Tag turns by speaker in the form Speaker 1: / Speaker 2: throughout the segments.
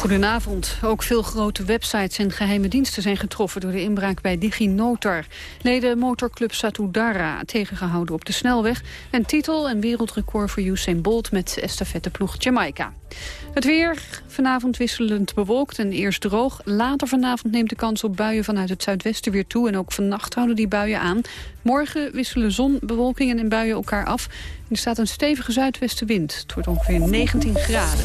Speaker 1: Goedenavond. Ook veel grote websites en geheime diensten zijn getroffen door de inbraak bij DigiNotar. Leden motorclub Satudara tegengehouden op de snelweg. En titel en wereldrecord voor Usain Bolt met estafetteploeg Jamaica. Het weer, vanavond wisselend bewolkt en eerst droog. Later vanavond neemt de kans op buien vanuit het zuidwesten weer toe. En ook vannacht houden die buien aan. Morgen wisselen zon, bewolking en buien elkaar af. er staat een stevige zuidwestenwind. Het wordt ongeveer 19 graden.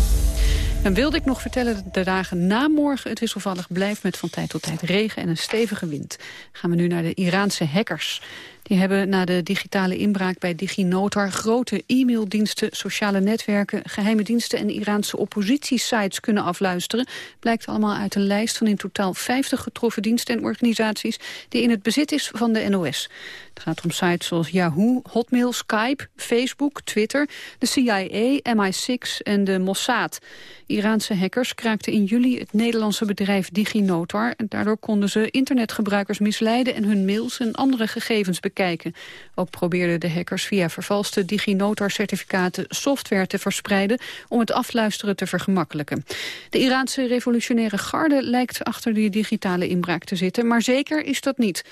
Speaker 1: Dan wilde ik nog vertellen dat de dagen na morgen het wisselvallig blijft... met van tijd tot tijd regen en een stevige wind. Gaan we nu naar de Iraanse hackers. Die hebben na de digitale inbraak bij DigiNotar... grote e-maildiensten, sociale netwerken, geheime diensten... en Iraanse oppositiesites kunnen afluisteren. Blijkt allemaal uit een lijst van in totaal 50 getroffen diensten en organisaties... die in het bezit is van de NOS. Het gaat om sites zoals Yahoo, Hotmail, Skype, Facebook, Twitter... de CIA, MI6 en de Mossad. Iraanse hackers kraakten in juli het Nederlandse bedrijf DigiNotar... en daardoor konden ze internetgebruikers misleiden... en hun mails en andere gegevens bekijken. Ook probeerden de hackers via vervalste DigiNotar-certificaten... software te verspreiden om het afluisteren te vergemakkelijken. De Iraanse revolutionaire garde lijkt achter die digitale inbraak te zitten... maar zeker is dat niet.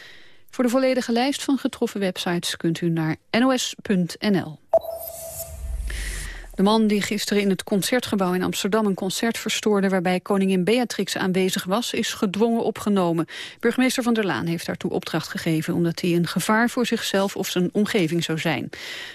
Speaker 1: Voor de volledige lijst van getroffen websites kunt u naar nos.nl. De man die gisteren in het Concertgebouw in Amsterdam een concert verstoorde waarbij koningin Beatrix aanwezig was, is gedwongen opgenomen. Burgemeester Van der Laan heeft daartoe opdracht gegeven omdat hij een gevaar voor zichzelf of zijn omgeving zou zijn.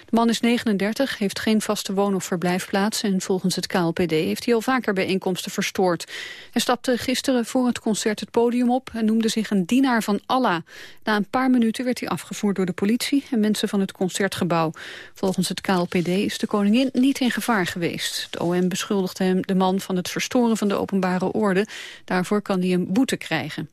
Speaker 1: De man is 39, heeft geen vaste woon- of verblijfplaats en volgens het KLPD heeft hij al vaker bijeenkomsten verstoord. Hij stapte gisteren voor het concert het podium op en noemde zich een dienaar van Allah. Na een paar minuten werd hij afgevoerd door de politie en mensen van het Concertgebouw. Volgens het KLPD is de koningin niet in gevaar geweest. De OM beschuldigde hem de man van het verstoren van de openbare orde. Daarvoor kan hij een boete krijgen.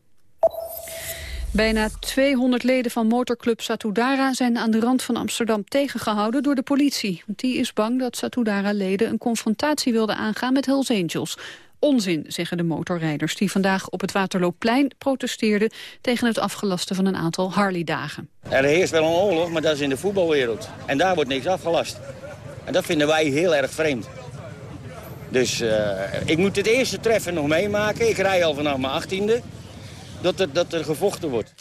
Speaker 1: Bijna 200 leden van motorclub Satudara zijn aan de rand van Amsterdam tegengehouden door de politie. Die is bang dat Satudara-leden een confrontatie wilden aangaan met Hells Angels. Onzin, zeggen de motorrijders die vandaag op het Waterloopplein protesteerden tegen het afgelasten van een aantal Harley-dagen.
Speaker 2: Er heerst wel een oorlog, maar dat is in de voetbalwereld. En daar wordt niks afgelast. En dat vinden wij heel erg vreemd. Dus uh, ik moet het eerste treffen nog meemaken. Ik rij al vanaf mijn achttiende. Dat er, dat er gevochten wordt.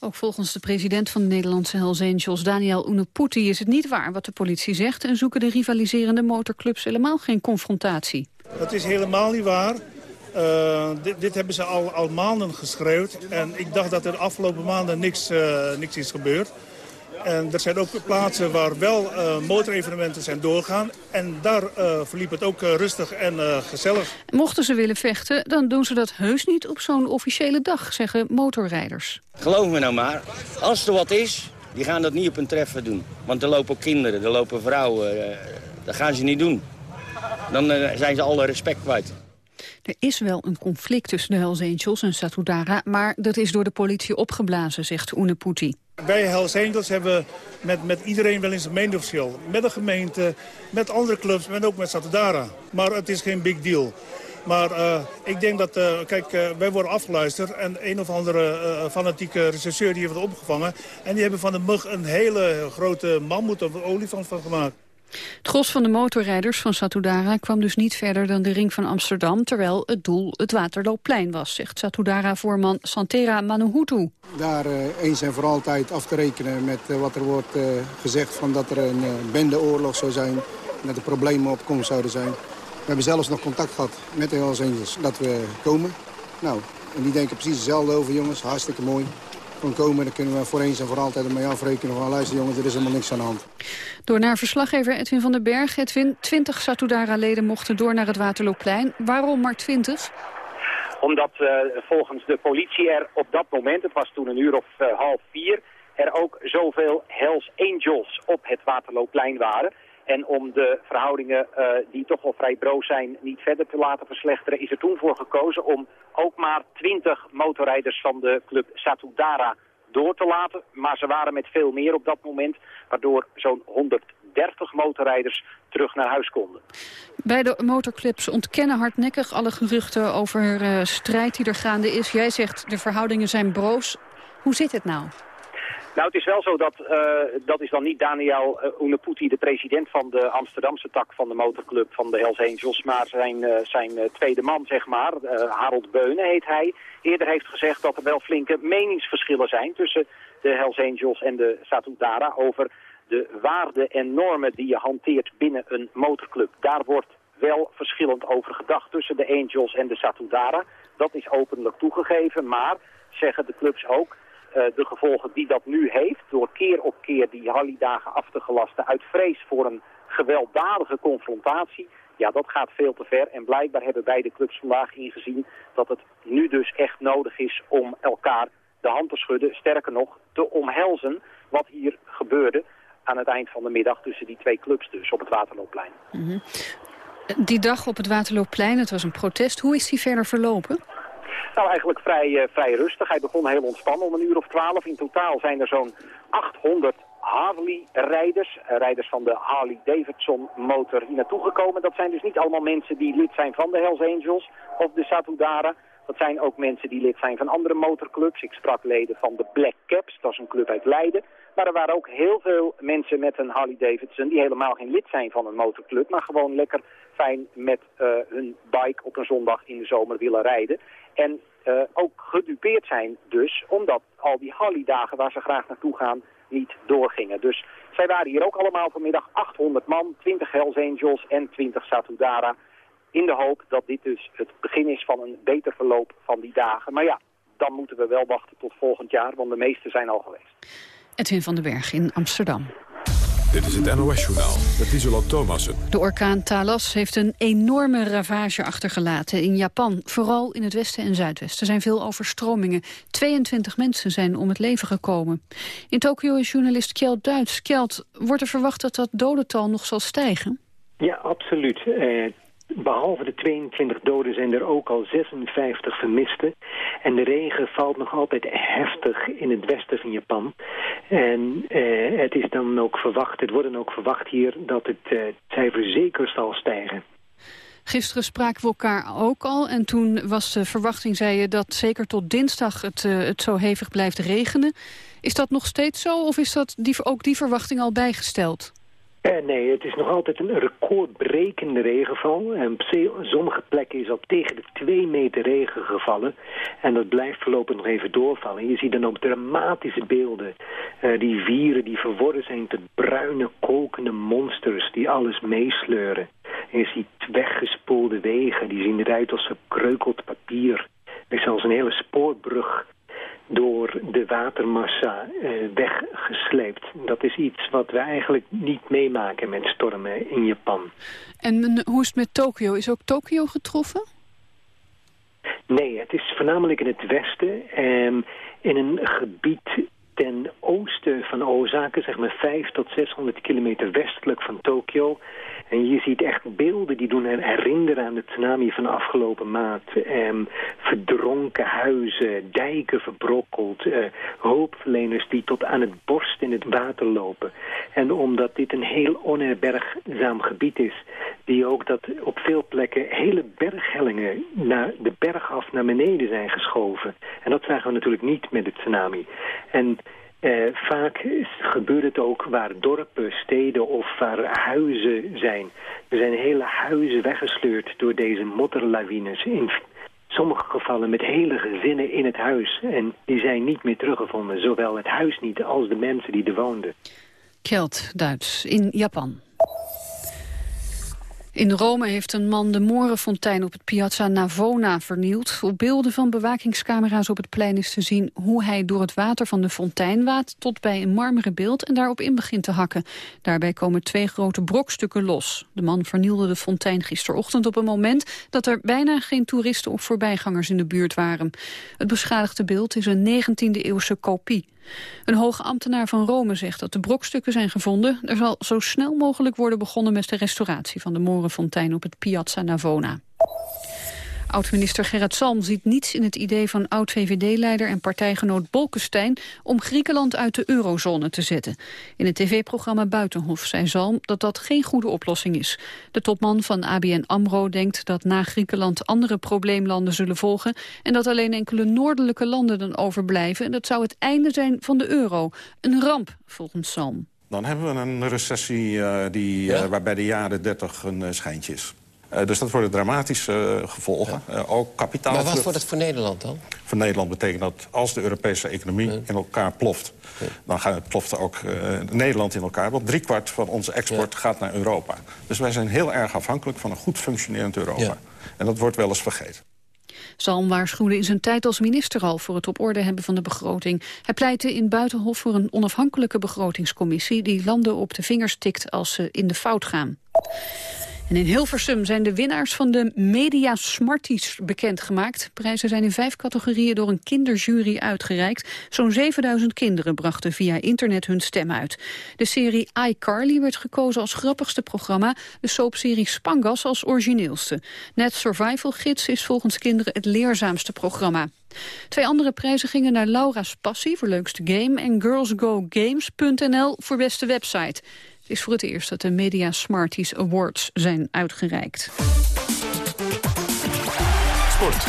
Speaker 1: Ook volgens de president van de Nederlandse Hells Angels, Daniel Uneputi, is het niet waar wat de politie zegt... en zoeken de rivaliserende motorclubs helemaal geen confrontatie.
Speaker 3: Dat is helemaal niet waar. Uh, dit, dit, hebben ze al, al maanden geschreeuwd. En ik dacht dat er de afgelopen maanden niks, uh, niks is gebeurd. En er zijn ook plaatsen waar wel uh, motorevenementen zijn doorgaan. En daar uh, verliep het ook uh, rustig en gezellig.
Speaker 1: Mochten ze willen vechten, dan doen ze dat heus niet op zo'n officiële dag, zeggen motorrijders.
Speaker 2: Geloof me nou maar, als er wat is, die gaan dat niet op een treffen doen. Want er lopen ook kinderen, er lopen vrouwen, dat gaan ze niet doen. Dan zijn ze alle respect kwijt.
Speaker 1: Er is wel een conflict tussen de Hells Angels en Satudara... maar dat is door de politie opgeblazen, zegt Uneputi.
Speaker 3: Wij Hells Angels hebben met, met iedereen wel eens een meningsverschil. Met de gemeente, met andere clubs, en ook met Satudara. Maar het is geen big deal. Maar uh, ik denk dat, uh, kijk, uh, wij worden afgeluisterd en een of andere fanatieke rechercheur die heeft het opgevangen. En die hebben van de mug een hele grote mammoet of olifant van gemaakt.
Speaker 1: Het gros van de motorrijders van Satudara kwam dus niet verder dan de ring van Amsterdam, terwijl het doel het Waterloopplein was, zegt Satudara-voorman Santera Manuhutu.
Speaker 4: Daar uh, eens en voor altijd af te rekenen met uh, wat er wordt uh, gezegd van dat er een bendeoorlog zou zijn, dat er problemen op komst zouden zijn. We hebben zelfs nog contact gehad met de Hells dat we komen. Nou, en die denken precies hetzelfde over jongens, hartstikke mooi kon komen. Dan kunnen we voor eens en voor altijd ermee afrekenen van luister jongens, er is helemaal niks aan de hand.
Speaker 1: Door naar verslaggever Edwin van den Berg. Edwin, 20 Satudara-leden mochten door naar het Waterloopplein. Waarom maar 20?
Speaker 5: Omdat uh, volgens de politie er op dat moment, het was toen een uur of uh, half vier... er ook zoveel Hells Angels op het Waterloopplein waren... En om de verhoudingen uh, die toch wel vrij broos zijn niet verder te laten verslechteren... is er toen voor gekozen om ook maar 20 motorrijders van de club Satudara door te laten. Maar ze waren met veel meer op dat moment, waardoor zo'n 130 motorrijders terug naar huis konden.
Speaker 1: Beide motorclubs ontkennen hardnekkig alle geruchten over uh, strijd die er gaande is. Jij zegt de verhoudingen zijn broos. Hoe zit het nou?
Speaker 5: Nou, het is wel zo dat, uh, dat is dan niet Daniel uh, Uneputi, de president van de Amsterdamse tak van de motorclub van de Hells Angels, maar zijn, uh, zijn tweede man, zeg maar, Harold Beunen heet hij, eerder heeft gezegd dat er wel flinke meningsverschillen zijn tussen de Hells Angels en de Satudara over de waarden en normen die je hanteert binnen een motorclub. Daar wordt wel verschillend over gedacht tussen de Angels en de Satudara. Dat is openlijk toegegeven, maar zeggen de clubs ook... Uh, de gevolgen die dat nu heeft, door keer op keer die Hallidagen af te gelasten... uit vrees voor een gewelddadige confrontatie... ja, dat gaat veel te ver. En blijkbaar hebben beide clubs vandaag ingezien dat het nu dus echt nodig is om elkaar de hand te schudden. Sterker nog, te omhelzen wat hier gebeurde aan het eind van de middag tussen die twee clubs dus op het Waterloopplein.
Speaker 1: -hmm. Die dag op het Waterloopplein, het was een protest. Hoe is die verder verlopen?
Speaker 5: Nou, eigenlijk vrij, uh, vrij rustig. Hij begon heel ontspannen om een uur of twaalf. In totaal zijn er zo'n 800 Harley-rijders, uh, rijders van de Harley-Davidson-motor hier naartoe gekomen. Dat zijn dus niet allemaal mensen die lid zijn van de Hells Angels of de Satudara. Dat zijn ook mensen die lid zijn van andere motorclubs. Ik sprak leden van de Black Caps, dat is een club uit Leiden. Maar er waren ook heel veel mensen met een Harley Davidson die helemaal geen lid zijn van een motorclub. Maar gewoon lekker fijn met uh, hun bike op een zondag in de zomer willen rijden. En uh, ook gedupeerd zijn dus, omdat al die Harley-dagen waar ze graag naartoe gaan niet doorgingen. Dus zij waren hier ook allemaal vanmiddag 800 man, 20 Hells Angels en 20 Satudara. In de hoop dat dit dus het begin is van een beter verloop van die dagen. Maar ja, dan moeten we wel wachten tot volgend jaar, want de meeste zijn al geweest.
Speaker 1: Edwin van den Berg in Amsterdam.
Speaker 6: Dit is het NOS-journaal met Isola Thomassen.
Speaker 1: De orkaan Talas heeft een enorme ravage achtergelaten in Japan. Vooral in het westen en zuidwesten. Er zijn veel overstromingen. 22 mensen zijn om het leven gekomen. In Tokio is journalist Kjeld Duits. Kjeld, wordt er verwacht dat dat dodental nog zal stijgen?
Speaker 7: Ja, absoluut. Eh, Behalve de 22 doden zijn er ook al 56 vermisten. En de regen valt nog altijd heftig in het westen van Japan. En eh, het is dan ook verwacht, het wordt dan ook verwacht hier dat het uh, cijfer zeker zal stijgen.
Speaker 1: Gisteren spraken we elkaar ook al en toen was de verwachting, zei je, dat zeker tot dinsdag het, uh, het zo hevig blijft regenen. Is dat nog steeds zo of is dat die, ook die verwachting al bijgesteld?
Speaker 7: Eh, nee, het is nog altijd een recordbrekende regenval. En op sommige plekken is op tegen de 2 meter regen gevallen. En dat blijft voorlopig nog even doorvallen. Je ziet dan ook dramatische beelden. Uh, die vieren die verworden zijn tot bruine, kokende monsters die alles meesleuren. En je ziet weggespoelde wegen, die zien eruit als gekreukeld papier. Er is zelfs een hele spoorbrug door de watermassa uh, weggesleept. Dat is iets wat we eigenlijk niet meemaken met stormen in Japan.
Speaker 1: En hoe is het met Tokio? Is ook Tokio getroffen?
Speaker 7: Nee, het is voornamelijk in het westen. Um, in een gebied ten oosten van Osaka, zeg maar 5 tot 600 kilometer westelijk van Tokio. En je ziet echt beelden die doen herinneren aan de tsunami van de afgelopen maand. Eh, verdronken huizen, dijken verbrokkeld, eh, hulpverleners die tot aan het borst in het water lopen. En omdat dit een heel onherbergzaam gebied is, die ook dat op veel plekken hele berghellingen naar de berg af naar beneden zijn geschoven. En dat zagen we natuurlijk niet met de tsunami. En eh, vaak gebeurt het ook waar dorpen, steden of waar huizen zijn. Er zijn hele huizen weggesleurd door deze modderlawines. In sommige gevallen met hele gezinnen in het huis. En die zijn niet meer teruggevonden. Zowel het huis niet als de mensen die er woonden.
Speaker 1: Kjeld, Duits, in Japan. In Rome heeft een man de Morenfontein op het Piazza Navona vernield. Op beelden van bewakingscamera's op het plein is te zien... hoe hij door het water van de fontein waadt tot bij een marmeren beeld... en daarop in begint te hakken. Daarbij komen twee grote brokstukken los. De man vernielde de fontein gisterochtend op een moment... dat er bijna geen toeristen of voorbijgangers in de buurt waren. Het beschadigde beeld is een 19e-eeuwse kopie. Een hoge ambtenaar van Rome zegt dat de brokstukken zijn gevonden. Er zal zo snel mogelijk worden begonnen met de restauratie van de Morenfontein op het Piazza Navona. Oud-minister Gerrit Salm ziet niets in het idee van oud-VVD-leider en partijgenoot Bolkestein om Griekenland uit de eurozone te zetten. In het tv-programma Buitenhof zei Salm dat dat geen goede oplossing is. De topman van ABN AMRO denkt dat na Griekenland andere probleemlanden zullen volgen en dat alleen enkele noordelijke landen dan overblijven. En dat zou het einde zijn van de euro. Een ramp, volgens Salm.
Speaker 8: Dan hebben we een recessie uh, die, uh, waarbij de jaren 30 een uh, schijntje is. Uh, dus dat worden dramatische uh, gevolgen. Ja. Uh, ook kapitaal.
Speaker 9: Maar wat wordt het voor Nederland dan?
Speaker 8: Voor Nederland betekent dat als de Europese economie ja. in elkaar ploft... Ja. dan gaat, ploft ook Nederland in elkaar. Want driekwart van onze export gaat naar Europa. Dus wij zijn heel erg afhankelijk van een goed functionerend Europa. En dat wordt wel eens vergeten.
Speaker 1: Zalm waarschuwde in zijn tijd als minister al voor het op orde hebben van de begroting. Hij pleitte in Buitenhof voor een onafhankelijke begrotingscommissie... die landen op de vingers tikt als ze in de fout gaan. In Hilversum zijn de winnaars van de Media Smarties bekendgemaakt. Prijzen zijn in vijf categorieën door een kinderjury uitgereikt. Zo'n 7000 kinderen brachten via internet hun stem uit. De serie iCarly werd gekozen als grappigste programma. De soapserie Spangas als origineelste. Net Survival Gids is volgens kinderen het leerzaamste programma. Twee andere prijzen gingen naar Laura's Passie voor leukste game... en girlsgogames.nl voor beste website. Het is voor het eerst dat de Media Smarties Awards zijn uitgereikt.
Speaker 6: Sport.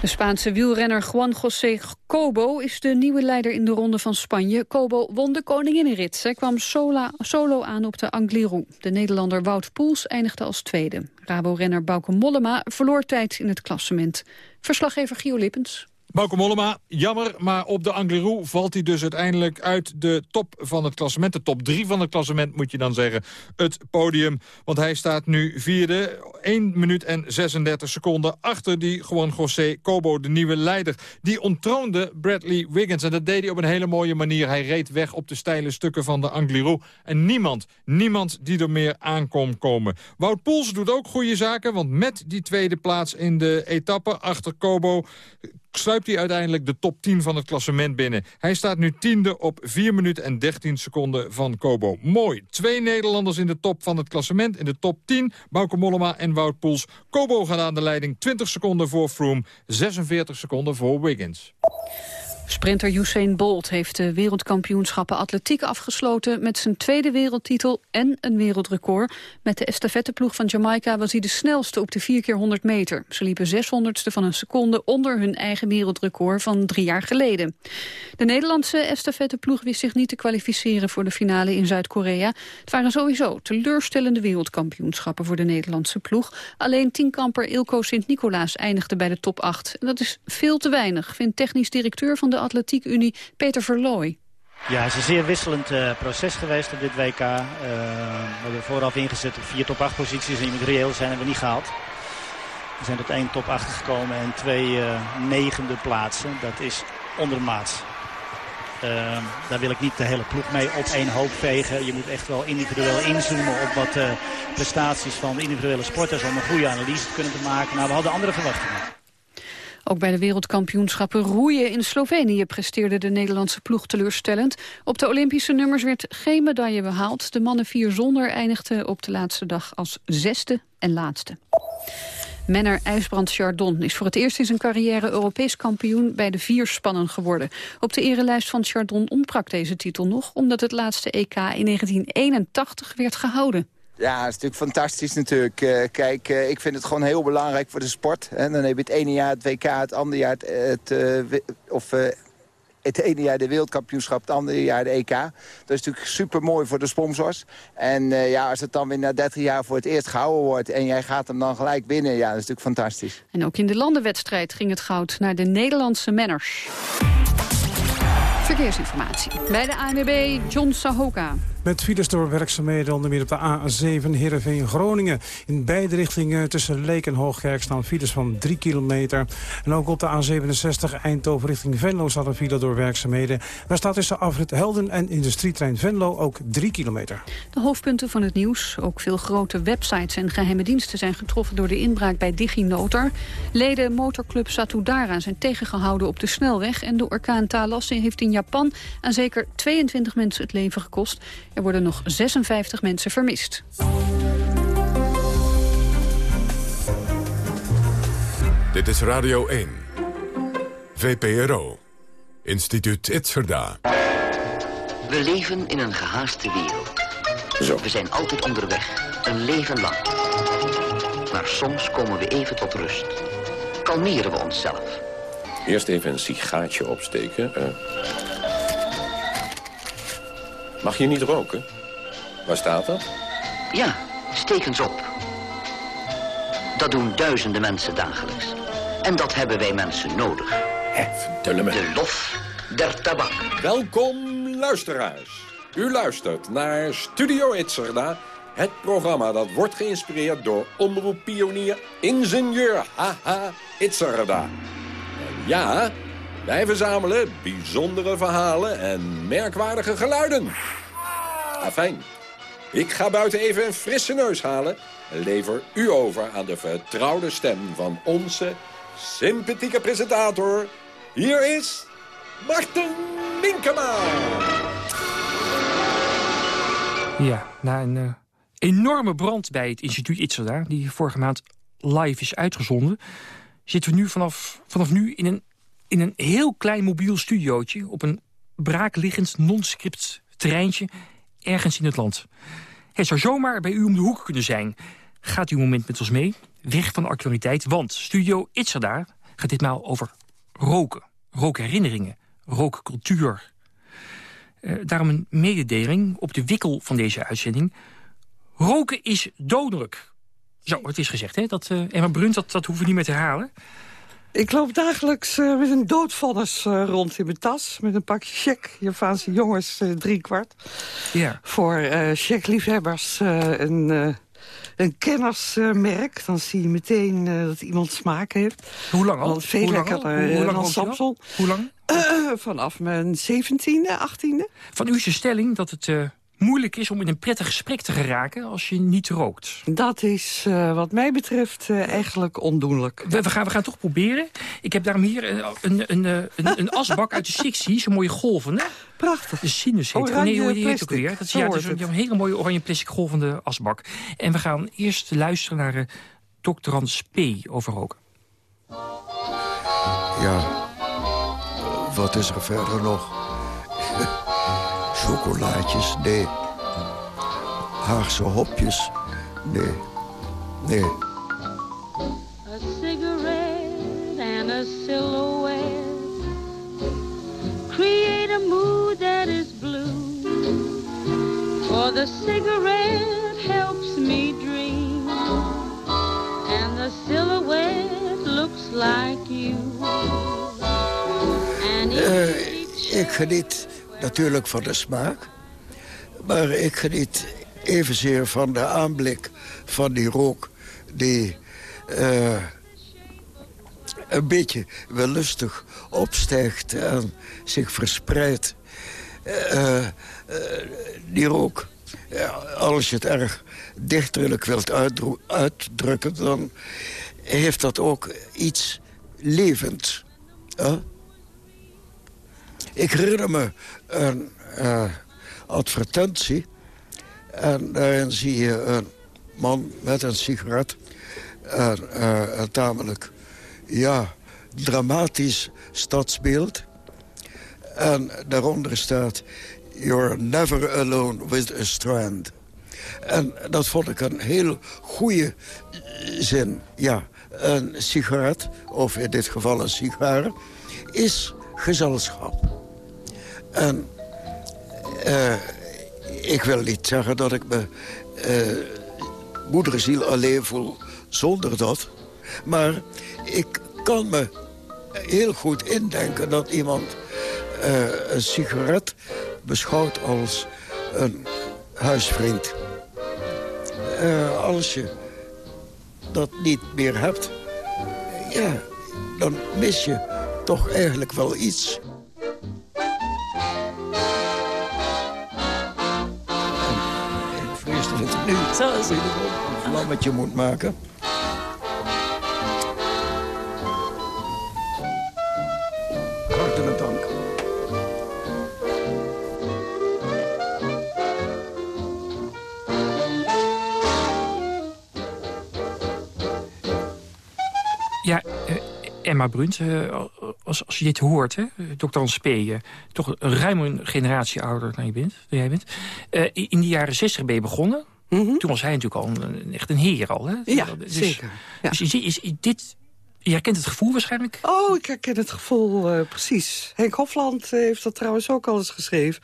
Speaker 1: De Spaanse wielrenner Juan José Cobo is de nieuwe leider in de Ronde van Spanje. Cobo won de koninginnenrit. Zij kwam solo, solo aan op de Angliru. De Nederlander Wout Poels eindigde als tweede. Rabo-renner Bauke Mollema verloor tijd in het klassement. Verslaggever Gio Lippens.
Speaker 10: Bauke Mollema, jammer, maar op de Angliru valt hij dus uiteindelijk uit de top van het klassement. De top 3 van het klassement moet je dan zeggen, het podium. Want hij staat nu vierde, 1 minuut en 36 seconden achter die gewoon José Cobo, de nieuwe leider. Die ontroonde Bradley Wiggins en dat deed hij op een hele mooie manier. Hij reed weg op de steile stukken van de Angliru. En niemand, niemand die er meer aan kon komen. Wout Poels doet ook goede zaken, want met die tweede plaats in de etappe achter Cobo sluipt hij uiteindelijk de top 10 van het klassement binnen. Hij staat nu tiende op 4 minuten en 13 seconden van Kobo. Mooi. Twee Nederlanders in de top van het klassement. In de top 10, Bauke Mollema en Wout Poels. Kobo gaat aan de leiding 20 seconden voor Froome, 46 seconden voor Wiggins.
Speaker 1: Sprinter Usain Bolt heeft de wereldkampioenschappen atletiek afgesloten met zijn tweede wereldtitel en een wereldrecord. Met de estafetteploeg van Jamaica was hij de snelste op de 4 keer 100 meter. Ze liepen 600ste van een seconde onder hun eigen wereldrecord van drie jaar geleden. De Nederlandse estafetteploeg wist zich niet te kwalificeren voor de finale in Zuid-Korea. Het waren sowieso teleurstellende wereldkampioenschappen voor de Nederlandse ploeg. Alleen tienkamper Ilko Sint-Nicolaas eindigde bij de top 8. En dat is veel te weinig, vindt technisch directeur van de Atletiek Unie, Peter Verlooy.
Speaker 11: Ja, het is een zeer wisselend uh, proces geweest op dit WK. Uh, we hebben vooraf ingezet op vier top 8 posities en reëel zijn we niet gehaald. We zijn tot één top 8 gekomen en twee uh, negende plaatsen. Dat is ondermaats. daar wil ik niet de hele ploeg mee op één hoop vegen. Je moet echt wel individueel inzoomen op wat prestaties van de individuele sporters... om een goede analyse te kunnen maken. Maar we hadden andere verwachtingen.
Speaker 1: Ook bij de wereldkampioenschappen roeien in Slovenië presteerde de Nederlandse ploeg teleurstellend. Op de Olympische nummers werd geen medaille behaald. De mannen vier zonder eindigden op de laatste dag als zesde en laatste. Menner IJsbrand Chardon is voor het eerst in zijn carrière Europees kampioen bij de vierspannen geworden. Op de erelijst van Chardon ontbrak deze titel nog, omdat het laatste EK in 1981 werd gehouden.
Speaker 12: Ja, het is natuurlijk fantastisch natuurlijk. Uh, kijk, uh, ik vind het gewoon heel belangrijk voor de sport. Hè. Dan heb je het ene jaar het WK, het andere jaar het... uh, of, het ene jaar de wereldkampioenschap, het andere jaar de EK. Dat is natuurlijk super mooi voor de sponsors. En ja, als het dan weer na 30 jaar voor het eerst gehouden wordt... en jij gaat hem dan gelijk winnen, ja, dat is natuurlijk fantastisch.
Speaker 1: En ook in de landenwedstrijd ging het goud naar de Nederlandse menners. Verkeersinformatie. Bij de ANWB John Sahoka.
Speaker 13: Met files door werkzaamheden onder meer op de A7 Heerenveen-Groningen. In beide richtingen tussen Leek en Hoogkerk staan files van 3 kilometer. En ook op de A67 Eindhoven richting Venlo staat een file door werkzaamheden. Daar staat tussen afrit Helden en industrietrein Venlo ook 3 kilometer.
Speaker 1: De hoofdpunten van het nieuws. Ook veel grote websites en geheime diensten zijn getroffen door de inbraak bij DigiNotar. Leden motorclub Satudara zijn tegengehouden op de snelweg. En de orkaan Talasse heeft in Japan aan zeker 22 mensen het leven gekost. Er worden nog 56 mensen vermist.
Speaker 6: Dit is Radio 1. VPRO. Instituut Itzerda.
Speaker 9: We leven in een gehaaste wereld. Zo. We zijn altijd onderweg, een leven lang. Maar soms komen we even tot rust. Kalmeren we onszelf.
Speaker 14: Eerst even een sigaartje opsteken. Uh. Mag je niet roken? Waar staat dat?
Speaker 9: Ja, steek eens op. Dat doen duizenden mensen dagelijks. En dat hebben wij mensen nodig.
Speaker 14: Hé, me.
Speaker 9: De lof der tabak.
Speaker 14: Welkom, luisteraars. U luistert naar Studio Itzerda... het programma dat wordt geïnspireerd door omroeppionier ingenieur Haha Itzerda. En ja, wij verzamelen bijzondere verhalen en merkwaardige geluiden. Afijn, ik ga buiten even een frisse neus halen... en lever u over aan de vertrouwde stem van onze sympathieke presentator. Hier is Martin Minkema.
Speaker 15: Ja, na een uh, enorme brand bij het instituut Itzerda... die vorige maand live is uitgezonden... zitten we nu vanaf, vanaf nu in een, in een heel klein mobiel studiootje... op een braakliggend non-script terreintje ergens in het land. Het zou zomaar bij u om de hoek kunnen zijn. Gaat u een moment met ons mee? Weg van de actualiteit, want Studio Itzerda gaat ditmaal over roken. Rookherinneringen, rookcultuur. Uh, daarom een mededeling op de wikkel van deze uitzending. Roken is dodelijk. Zo, het is gezegd, hè? Dat, uh, Emma Brunt, dat, dat hoeven we niet meer te herhalen.
Speaker 16: Ik loop dagelijks uh, met een doodvonnis uh, rond in mijn tas. Met een pakje check. Javaanse jongens, uh, drie kwart.
Speaker 15: Ja.
Speaker 16: Voor checkliefhebbers een, een kennersmerk. Dan zie je meteen dat iemand smaak heeft.
Speaker 15: Hoe lang al?
Speaker 16: Want veel
Speaker 15: Hoe
Speaker 16: lekkerder
Speaker 15: Hoe lang
Speaker 16: dan Samsung.
Speaker 15: Hoe lang?
Speaker 16: vanaf mijn zeventiende, achttiende.
Speaker 15: Van u is de stelling dat het moeilijk is om in een prettig gesprek te geraken als je niet rookt.
Speaker 16: Dat is uh, wat mij betreft uh, eigenlijk ondoenlijk.
Speaker 15: We, we, gaan, we gaan toch proberen. Ik heb daarom hier een, een, een, een, een asbak uit de 60's, zo'n mooie golvende.
Speaker 16: Prachtig.
Speaker 15: De sinus heet
Speaker 16: oranje
Speaker 15: nee, hoe heet
Speaker 16: plastic.
Speaker 15: ook weer? Dat is, ja, dus een hele mooie oranje plastic golvende asbak. En we gaan eerst luisteren naar uh, Dr. Hans P. over roken.
Speaker 17: Ja, wat is er verder nog? Chocolaatjes, nee. Haagse hopjes, nee. Nee.
Speaker 18: A cigarette and a silhouette Create a mood that is blue For the cigarette helps me dream And the silhouette looks like you
Speaker 17: uh, ik geniet natuurlijk van de smaak. Maar ik geniet evenzeer van de aanblik van die rook... die uh, een beetje wellustig opstijgt en zich verspreidt. Uh, uh, die rook, als je het erg dichterlijk wilt uitdrukken... dan heeft dat ook iets levends. Ik herinner me een uh, advertentie. En daarin zie je een man met een sigaret. En, uh, een tamelijk, ja, dramatisch stadsbeeld. En daaronder staat... You're never alone with a strand. En dat vond ik een heel goede zin. Ja, een sigaret, of in dit geval een sigaar, is gezelschap. En uh, ik wil niet zeggen dat ik me uh, moederziel alleen voel zonder dat. Maar ik kan me heel goed indenken dat iemand uh, een sigaret beschouwt als een huisvriend. Als je dat niet meer hebt, ja, dan mis je toch eigenlijk wel iets.
Speaker 19: Zo is het.
Speaker 17: een vlammetje moet maken. Hartelijk dank.
Speaker 15: Ja, uh, Emma Brunt, als, als je dit hoort, hè, Dr. Hans P., toch een ruim een generatie ouder dan, je bent, dan jij bent. in de jaren 60 ben je begonnen. Mhm. Toen was hij natuurlijk al een, echt een heer al. Hè?
Speaker 16: Ja, dus, zeker. Ja.
Speaker 15: Dus is, is, dit je herkent het gevoel waarschijnlijk?
Speaker 16: Oh, ik herken het gevoel, uh, precies. Henk Hofland eh, heeft dat trouwens ook al eens geschreven.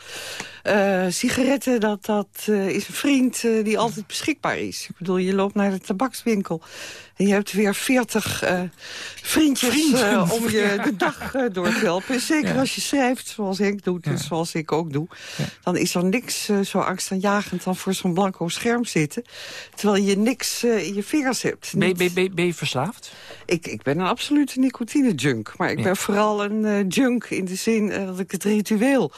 Speaker 16: Uh, sigaretten, dat, dat is een vriend die altijd beschikbaar is. Ik bedoel, je loopt naar de tabakswinkel... en je hebt weer veertig vriendjes om je de dag door te helpen. Zeker als je schrijft, zoals Henk doet en zoals ik ook doe... dan is er niks zo angstaanjagend dan voor zo'n blanco scherm zitten... terwijl je niks in je vingers hebt.
Speaker 15: Ben, ben, ben, ben je verslaafd?
Speaker 16: Ik, ik ben een absolute nicotine-junk. Maar ik ben vooral een uh, junk in de zin uh, dat ik het ritueel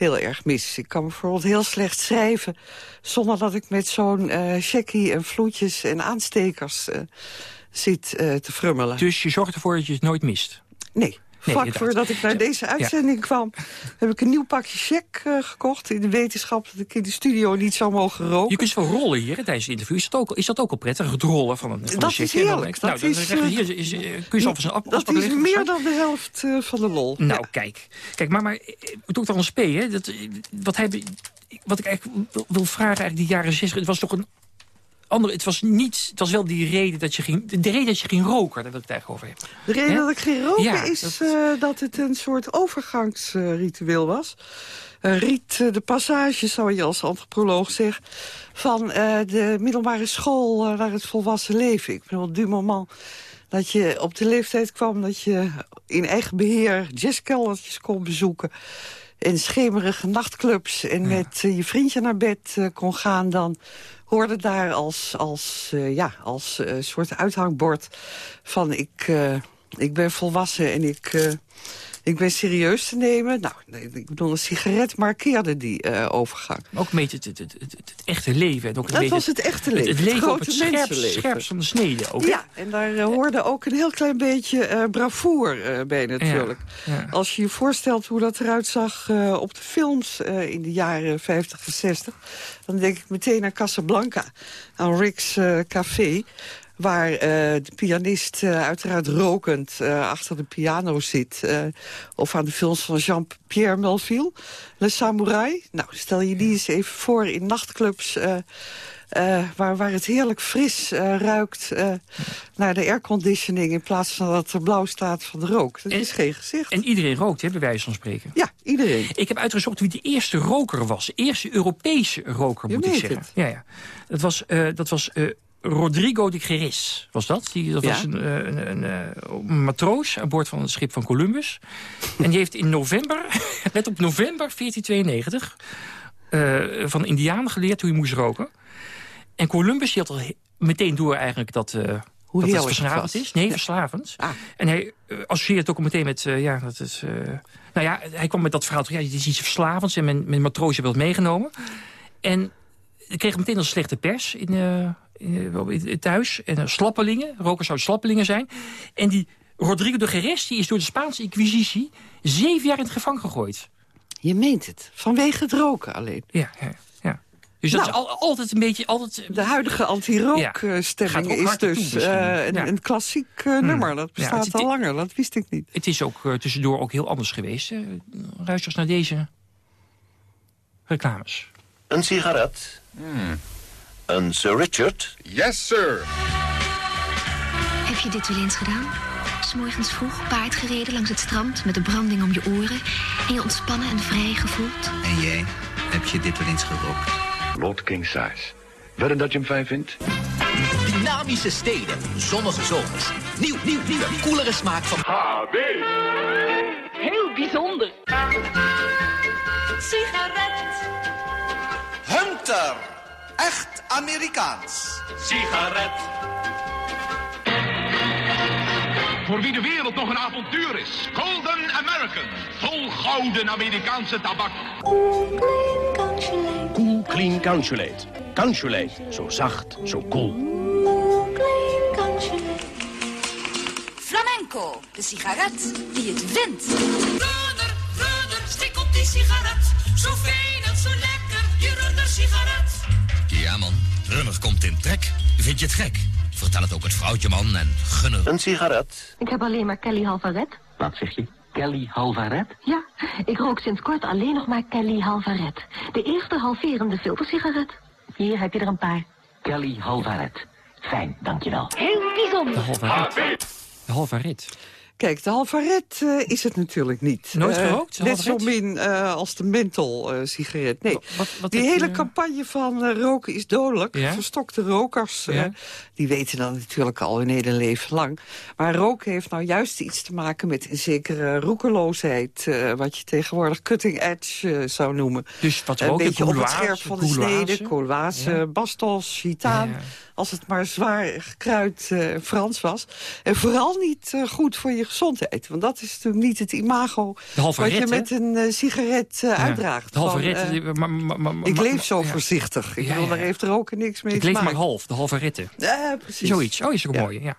Speaker 16: heel erg mis. Ik kan bijvoorbeeld heel slecht schrijven... zonder dat ik met zo'n uh, checkie en vloedjes en aanstekers zit te frummelen.
Speaker 15: Dus je zorgt ervoor dat je het nooit mist?
Speaker 16: Nee. Nee, Vlak voordat ik naar deze uitzending kwam... heb ik een nieuw pakje check uh, gekocht... in de wetenschap dat ik in de studio niet zou mogen roken.
Speaker 15: Je kunt wel rollen hier tijdens het interview. Is dat ook, is dat ook al prettig, het rollen van een, van
Speaker 16: dat
Speaker 15: een
Speaker 16: is heerlijk.
Speaker 15: Nou, dat is, hier is, kun je zelf
Speaker 16: Dat is meer dan de helft uh, van de lol.
Speaker 15: Nou, kijk. Kijk, maar, maar Dr. Hans P., hè, dat, wat, hij, wat ik eigenlijk wil vragen, eigenlijk die jaren 60... het was toch een andere, het was niet, het was wel die reden dat je ging, de reden dat je ging roken, daar wil ik het eigenlijk over hebben.
Speaker 16: De reden dat ik ging roken is dat... Uh, dat... het een soort overgangsritueel was. Uh, riet uh, de passage, zou je als antropoloog zeggen, van de middelbare school naar het volwassen leven. Ik bedoel, du moment dat je op de leeftijd kwam dat je in eigen beheer jazzkeldertjes kon bezoeken in schemerige nachtclubs en met je vriendje naar bed kon gaan... dan hoorde daar als, als, uh, ja, als uh, soort uithangbord van ik, uh, ik ben volwassen en ik, ik ben serieus te nemen. Nou, ik bedoel, een sigaret markeerde die uh, overgang.
Speaker 15: Ook een beetje het, het, het, het, echte leven. En ook
Speaker 16: dat was het echte leven.
Speaker 15: Het, leven op het scherpst, van de snede. Ook,
Speaker 16: ja, en daar uh, hoorde ook een heel klein beetje uh, bravoer bij natuurlijk. Ja, ja. Als je je voorstelt hoe dat eruit zag op de films in de jaren 50 en 60... dan denk ik meteen aan Casablanca, aan Rick's Café waar uh, de pianist uh, uiteraard rokend uh, achter de piano zit. of aan de films van Jean-Pierre Melville, Le Samouraï. Nou, stel je die eens even voor in nachtclubs... waar, waar het heerlijk fris ruikt naar de airconditioning... in plaats van dat er blauw staat van de rook. Dat is geen gezicht.
Speaker 15: En iedereen rookt, hè, bij wijze van spreken.
Speaker 16: Ja, iedereen.
Speaker 15: Ik heb uitgezocht wie de eerste roker was. De eerste Europese roker, moet ik zeggen.
Speaker 16: Het.
Speaker 15: Ja, ja. Dat was, dat was Rodrigo de Geris was dat. Die, dat was een, een, een, een, matroos aan boord van het schip van Columbus. en die heeft in november, net op november 1492... Uh, van Indianen geleerd hoe je moest roken. En Columbus die had al meteen door eigenlijk dat... Uh, hoe dat het verslavend is. Nee, ja. verslavend. Ah. En hij uh, associeert het ook meteen met... Ja, dat is, nou ja, hij kwam met dat verhaal... Ja, het is iets verslavends en mijn, mijn matroos heeft dat meegenomen. En ik kreeg meteen een slechte pers in, uh, thuis. En uh, slappelingen, rokers zouden slappelingen zijn. En die Rodrigo de Geres die is door de Spaanse Inquisitie zeven jaar in het gevangen gegooid.
Speaker 16: Je meent het, vanwege het roken alleen.
Speaker 15: Ja, ja. ja. Dus dat nou, is al, altijd een beetje... Altijd,
Speaker 16: de huidige anti-rookstemming ja, is dus uh, een, ja. een, klassiek uh, nummer. Dat bestaat het, al langer, dat wist ik niet.
Speaker 15: Het is ook uh, tussendoor ook heel anders geweest. Luister naar deze reclames.
Speaker 19: Een sigaret? Hmm. Een Sir Richard?
Speaker 20: Yes, sir.
Speaker 21: Heb je dit wel eens gedaan? S'morgens vroeg paard gereden langs het strand met de branding om je oren... en je ontspannen en vrij gevoeld?
Speaker 22: En jij? Heb je dit wel eens gerookt?
Speaker 20: Lord King Size. Wedden dat je hem fijn vindt?
Speaker 23: Dynamische steden, zonnige zomers. Nieuw, nieuw, nieuw. Koelere smaak van...
Speaker 20: HB.
Speaker 24: Heel bijzonder.
Speaker 23: Sigaret.
Speaker 25: Echt Amerikaans.
Speaker 23: Sigaret.
Speaker 20: Voor wie de wereld nog een avontuur is. Golden American. Vol gouden Amerikaanse tabak.
Speaker 23: Cool Clean Consulate.
Speaker 26: Cool Clean Consulate. Consulate. Zo zacht, zo cool.
Speaker 23: Cool Clean Consulate.
Speaker 24: Flamenco. De sigaret die het wint.
Speaker 23: Runner, runner, stik op die sigaret. Zo fijn en zo lekker, runner sigaret.
Speaker 27: Ja man, Runner komt in trek. Vind je het gek?
Speaker 28: Vertel het ook het vrouwtje, man, en gun er...
Speaker 19: Een sigaret?
Speaker 29: Ik heb alleen maar Kelly Halvaret.
Speaker 19: Wat zeg je? Kelly Halvaret?
Speaker 29: Ja, ik rook sinds kort alleen nog maar Kelly Halvaret. De eerste halverende filtersigaret. Hier heb je er een paar.
Speaker 19: Kelly Halvaret. Fijn, dankjewel.
Speaker 29: Heel bijzonder.
Speaker 15: De Halvaret. De Halvaret.
Speaker 16: Kijk, de Halvaret uh, is het natuurlijk niet.
Speaker 15: Nooit gerookt?
Speaker 16: Uh, net zo min uh, als de menthol-sigaret. nee, wat, wat die hele campagne van roken is dodelijk. Ja? Verstokte rokers, ja? die weten dan natuurlijk al hun hele leven lang. Maar roken heeft nou juist iets te maken met een zekere roekeloosheid. wat je tegenwoordig cutting edge zou noemen.
Speaker 15: Dus wat roken?
Speaker 16: Een beetje op het scherp van de snede. Courloise, ja. bastos, gitaan als het maar zwaar gekruid uh, Frans was. En vooral niet uh, goed voor je gezondheid. Want dat is natuurlijk niet het imago wat je met een uh, sigaret ja. uitdraagt.
Speaker 15: De halve rit.
Speaker 16: ik leef zo voorzichtig. Ik bedoel, daar heeft er ook niks mee
Speaker 15: ik
Speaker 16: te maken.
Speaker 15: Ik leef maar half, de halve ritten.
Speaker 16: Ja, precies.
Speaker 15: Zoiets. Oh, is ook mooi. Ja.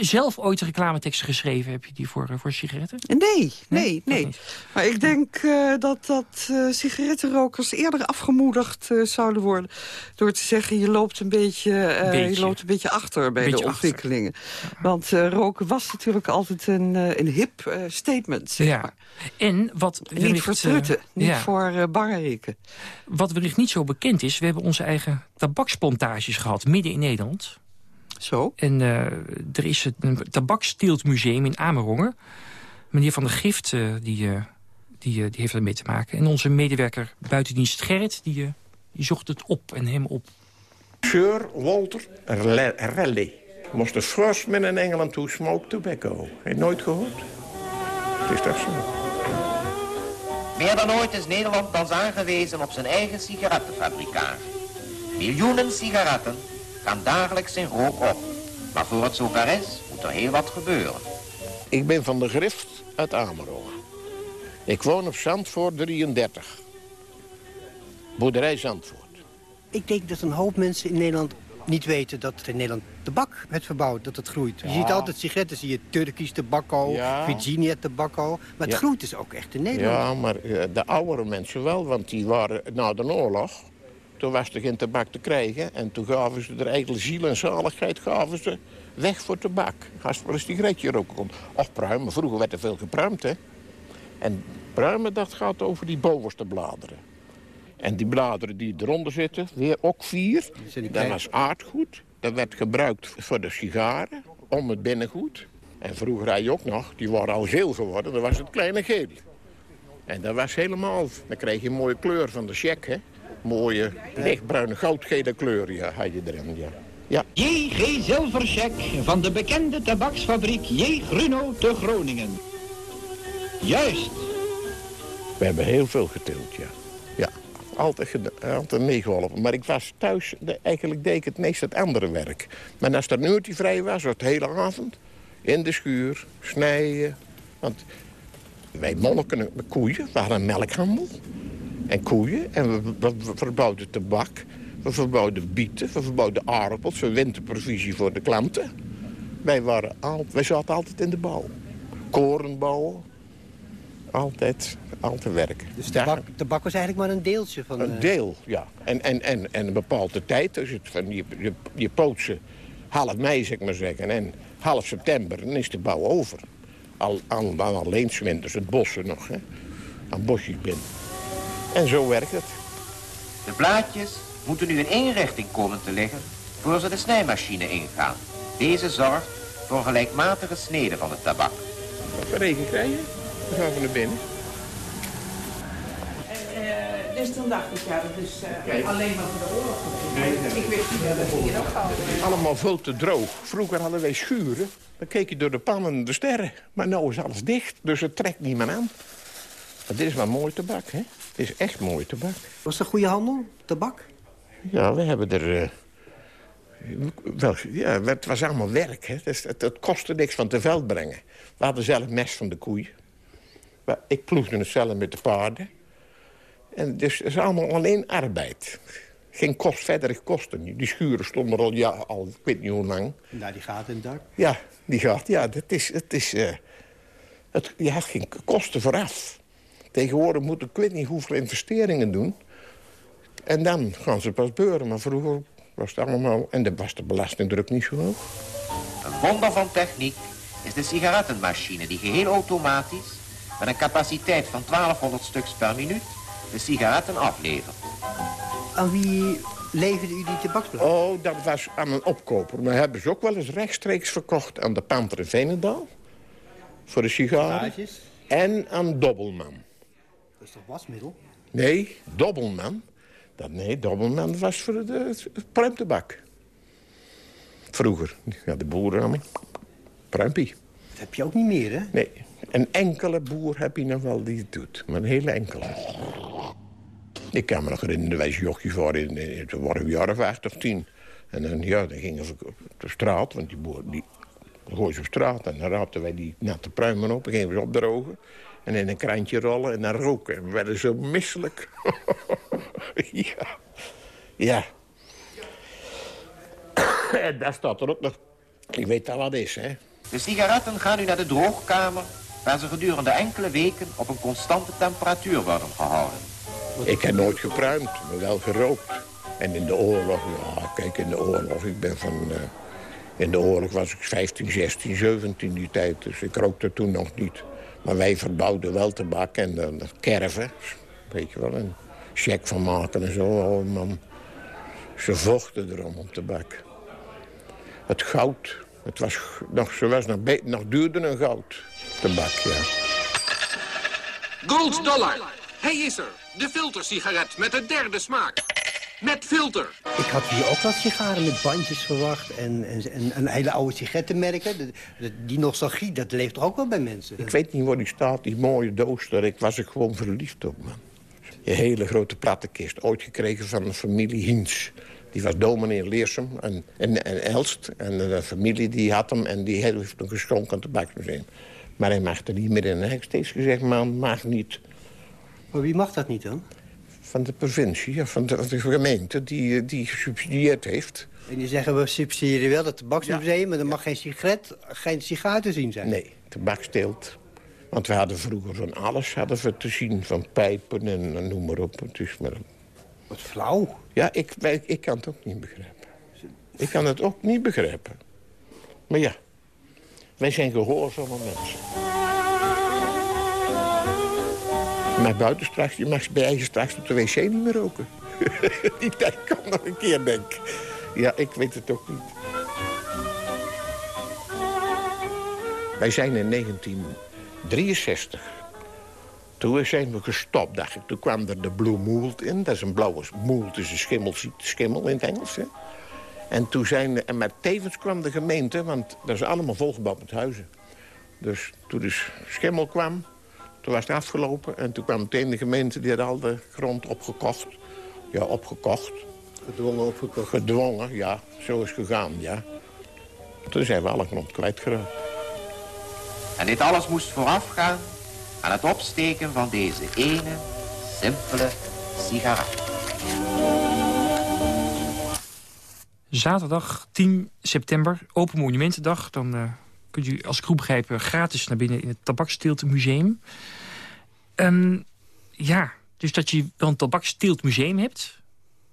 Speaker 15: Zelf ooit reclameteksten geschreven, heb je die voor, voor sigaretten?
Speaker 16: Nee, nee, nee. Maar ik denk uh, dat, dat uh, sigarettenrokers eerder afgemoedigd uh, zouden worden... door te zeggen, je loopt een beetje, beetje. Je loopt een beetje achter bij beetje de ontwikkelingen. Achter. Want roken was natuurlijk altijd een, een hip statement, zeg
Speaker 15: ja.
Speaker 16: maar.
Speaker 15: En wat
Speaker 16: niet voor trutten, niet ja. voor uh, bangerikken.
Speaker 15: Wat wellicht niet zo bekend is... we hebben onze eigen tabaksplantages gehad, midden in Nederland...
Speaker 16: Zo?
Speaker 15: En uh, er is een tabaksteeltmuseum in Amerongen. Meneer Van der Gift, uh, die, uh, die, die heeft ermee te maken. En onze medewerker buitendienst Gerrit, die, die zocht het op en hem op.
Speaker 30: Sir Walter Raleigh was the first man in Engeland to smoke tobacco. Heb nooit gehoord? Het is toch zo.
Speaker 31: Meer dan ooit is Nederland thans aangewezen op zijn eigen sigarettenfabrikage. Miljoenen sigaretten gaan dagelijks in rook op. Maar voor het zover is, moet er heel wat gebeuren.
Speaker 30: Ik ben van de Grift uit Amerongen. Ik woon op Zandvoort 33. Boerderij Zandvoort.
Speaker 32: Ik denk dat een hoop mensen in Nederland niet weten dat in Nederland tabak werd verbouwd, dat het groeit. Ja. Je ziet altijd sigaretten, zie je Turkisch tobacco, ja. Virginia tobacco. Maar het ja. groeit dus ook echt in Nederland.
Speaker 30: Ja, maar de oudere mensen wel, want die waren na de oorlog... Toen was er geen tabak te krijgen. En toen gaven ze er eigenlijk ziel en zaligheid gaven ze weg voor tabak. Als maar een sigaretje roken kon. Och, pruimen. Vroeger werd er veel gepruimd, hè. En pruimen, dat gaat over die bovenste bladeren. En die bladeren die eronder zitten, weer ook vier. Dat was aardgoed. Dat werd gebruikt voor de sigaren, om het binnengoed. En vroeger had je ook nog, die waren al geel geworden, dat was het kleine geel. En dat was helemaal, dan kreeg je een mooie kleur van de check, hè mooie lichtbruine goudgele kleur ja, had je erin. Ja. Ja.
Speaker 33: J.G. Zilvercheck van de bekende tabaksfabriek J. Gruno te Groningen. Juist.
Speaker 30: We hebben heel veel getild, ja. Ja, altijd, altijd meegeholpen. Maar ik was thuis, eigenlijk deed ik het meest het andere werk. Maar als er een uurtje vrij was, was het hele avond... in de schuur, snijden. Want wij monniken koeien, we hadden een melkhandel en koeien. En we, we, we verbouwden tabak. We verbouwden bieten. We verbouwden aardappels. We winterprovisie voor de klanten. Wij, waren al, wij zaten altijd in de bouw. Koren bouwen. Altijd, altijd werken.
Speaker 32: Dus tabak, tabak was eigenlijk maar een deeltje van...
Speaker 30: Een deel, ja. En, en, en, en een bepaalde tijd. Dus het van je, je, je pootse half mei, zeg maar zeggen. En half september, dan is de bouw over. Al, al, al alleen winters, het bossen nog, hè. Aan bosjes binnen. En zo werkt het.
Speaker 31: De blaadjes moeten nu in één richting komen te liggen voor ze de snijmachine ingaan. Deze zorgt voor gelijkmatige snede van het tabak.
Speaker 30: Wat voor regen krijgen? Dan gaan we naar binnen.
Speaker 27: Uh, dit is een dag dit jaar, dus uh, alleen maar voor de oorlog. Nee, nee. Ik wist niet dat het hier ook gaat.
Speaker 30: Allemaal veel te droog. Vroeger hadden wij schuren. Dan keek je door de pannen en de sterren. Maar nu is alles dicht, dus het trekt niet meer aan. Maar dit is maar mooi tabak, hè? Het is echt mooi tabak.
Speaker 32: Was een goede handel, tabak?
Speaker 30: Ja, we hebben er... Uh, wel, ja, het was allemaal werk. Hè. Het, het, het, kostte niks van te veld brengen. We hadden zelf mes van de koeien. Ik ploegde het zelf met de paarden. En dus het is allemaal alleen arbeid. Geen kost, verdere kosten. Die schuren stonden er al, ja, al ik weet niet hoe lang.
Speaker 32: Nou, die gaat in het dak?
Speaker 30: Ja, die gaat. Ja, dat is... Het is uh, het, je had geen kosten vooraf. Tegenwoordig moeten ik weet niet hoeveel investeringen doen. En dan gaan ze pas beuren. Maar vroeger was het allemaal... En dan was de belastingdruk niet zo hoog.
Speaker 31: Een wonder van techniek is de sigarettenmachine die geheel automatisch... met een capaciteit van 1200 stuks per minuut de sigaretten aflevert.
Speaker 32: Aan wie leverde u die tabaksblad?
Speaker 30: Oh, dat was aan een opkoper. Maar hebben ze ook wel eens rechtstreeks verkocht aan de Panter in Veenendaal. Voor de sigaren. En aan Dobbelman.
Speaker 32: Dat is toch wasmiddel?
Speaker 30: Nee, Dobbelman. Dat, nee, Dobbelman was voor de, de pruimtebak. Vroeger. Ja, de boeren. Pruimpie.
Speaker 32: Dat heb je ook niet meer, hè?
Speaker 30: Nee. Een enkele boer heb je nog wel die het doet. Maar een hele enkele. Ik kan me nog herinneren, wij jochie voor in, in, toen waren jaren of acht of tien. En dan, ja, dan gingen we op de straat, want die boer die gooien ze op straat. En dan raapten wij die natte pruimen op en gingen we ze opdrogen. En in een krantje rollen en dan roken. En we werden zo misselijk. ja. Ja. en daar staat er ook nog... Ik weet al wat is, hè.
Speaker 31: De sigaretten gaan nu naar de droogkamer... waar ze gedurende enkele weken op een constante temperatuur worden gehouden.
Speaker 30: Ik heb nooit gepruimd, maar wel gerookt. En in de oorlog, ja, kijk, in de oorlog, ik ben van... Uh, in de oorlog was ik 15, 16, 17 die tijd, dus ik rookte toen nog niet. Maar wij verbouwden wel tabak en de, de kerven, weet je wel, een check van maken en zo. Oh man, ze vochten erom op tabak. Het goud, het was nog, ze was nog, nog duurder dan goud, tabak, ja.
Speaker 34: Gold dollar, hij is er. De filtersigaret met de derde smaak. Met filter.
Speaker 32: Ik had hier ook wat sigaren met bandjes verwacht. En, en, en, en hele oude sigarettenmerken. De, de, die nostalgie, dat leeft toch ook wel bij mensen.
Speaker 30: Ik weet niet waar die staat, die mooie doos. Daar ik was ik gewoon verliefd op, man. Een hele grote plattenkist. Ooit gekregen van een familie Hiens. Die was dominee in Leersum en, en, en Elst. En de familie die had hem en die heeft hem geschonken aan het tabaksmuseum. Maar hij mag er niet meer in. Hij heeft steeds gezegd, man, mag niet.
Speaker 32: Maar wie mag dat niet dan?
Speaker 30: Van de provincie, van de, de gemeente die, die gesubsidieerd heeft.
Speaker 32: En die zeggen, we subsidiëren wel het tabaksmuseum... maar er mag geen sigaret, geen sigaar te zien zijn.
Speaker 30: Nee, tabaksteelt. Want we hadden vroeger van alles hadden we te zien. Van pijpen en, noem maar op. Het is maar...
Speaker 32: Wat flauw.
Speaker 30: Ja, ik, ik, ik kan het ook niet begrijpen. Ik kan het ook niet begrijpen. Maar ja, wij zijn gehoorzame mensen. Mag buiten straks, je mag bij eigen straks op de wc niet meer roken. Die tijd kan nog een keer, denk Ja, ik weet het ook niet. Wij zijn in 1963. Toen zijn we gestopt, dacht ik. Toen kwam er de Blue Mould in. Dat is een blauwe mould, is een schimmel, schimmel in het Engels. Hè? En toen zijn, en maar tevens kwam de gemeente, want dat is allemaal volgebouwd met huizen. Dus toen de schimmel kwam, toen was het afgelopen en toen kwam meteen de gemeente... die had al de grond opgekocht. Ja, opgekocht.
Speaker 32: Gedwongen opgekocht?
Speaker 30: Gedwongen, ja. Zo is het gegaan, ja. Toen zijn we alle grond kwijtgeraakt.
Speaker 31: En dit alles moest voorafgaan aan het opsteken van deze ene, simpele sigaret.
Speaker 15: Zaterdag 10 september, Open Monumentendag. Dan uh, kunt u als groep begrijpen gratis naar binnen in het Tabaksteeltmuseum. Um, ja, dus dat je wel een Tabaksteeltmuseum hebt...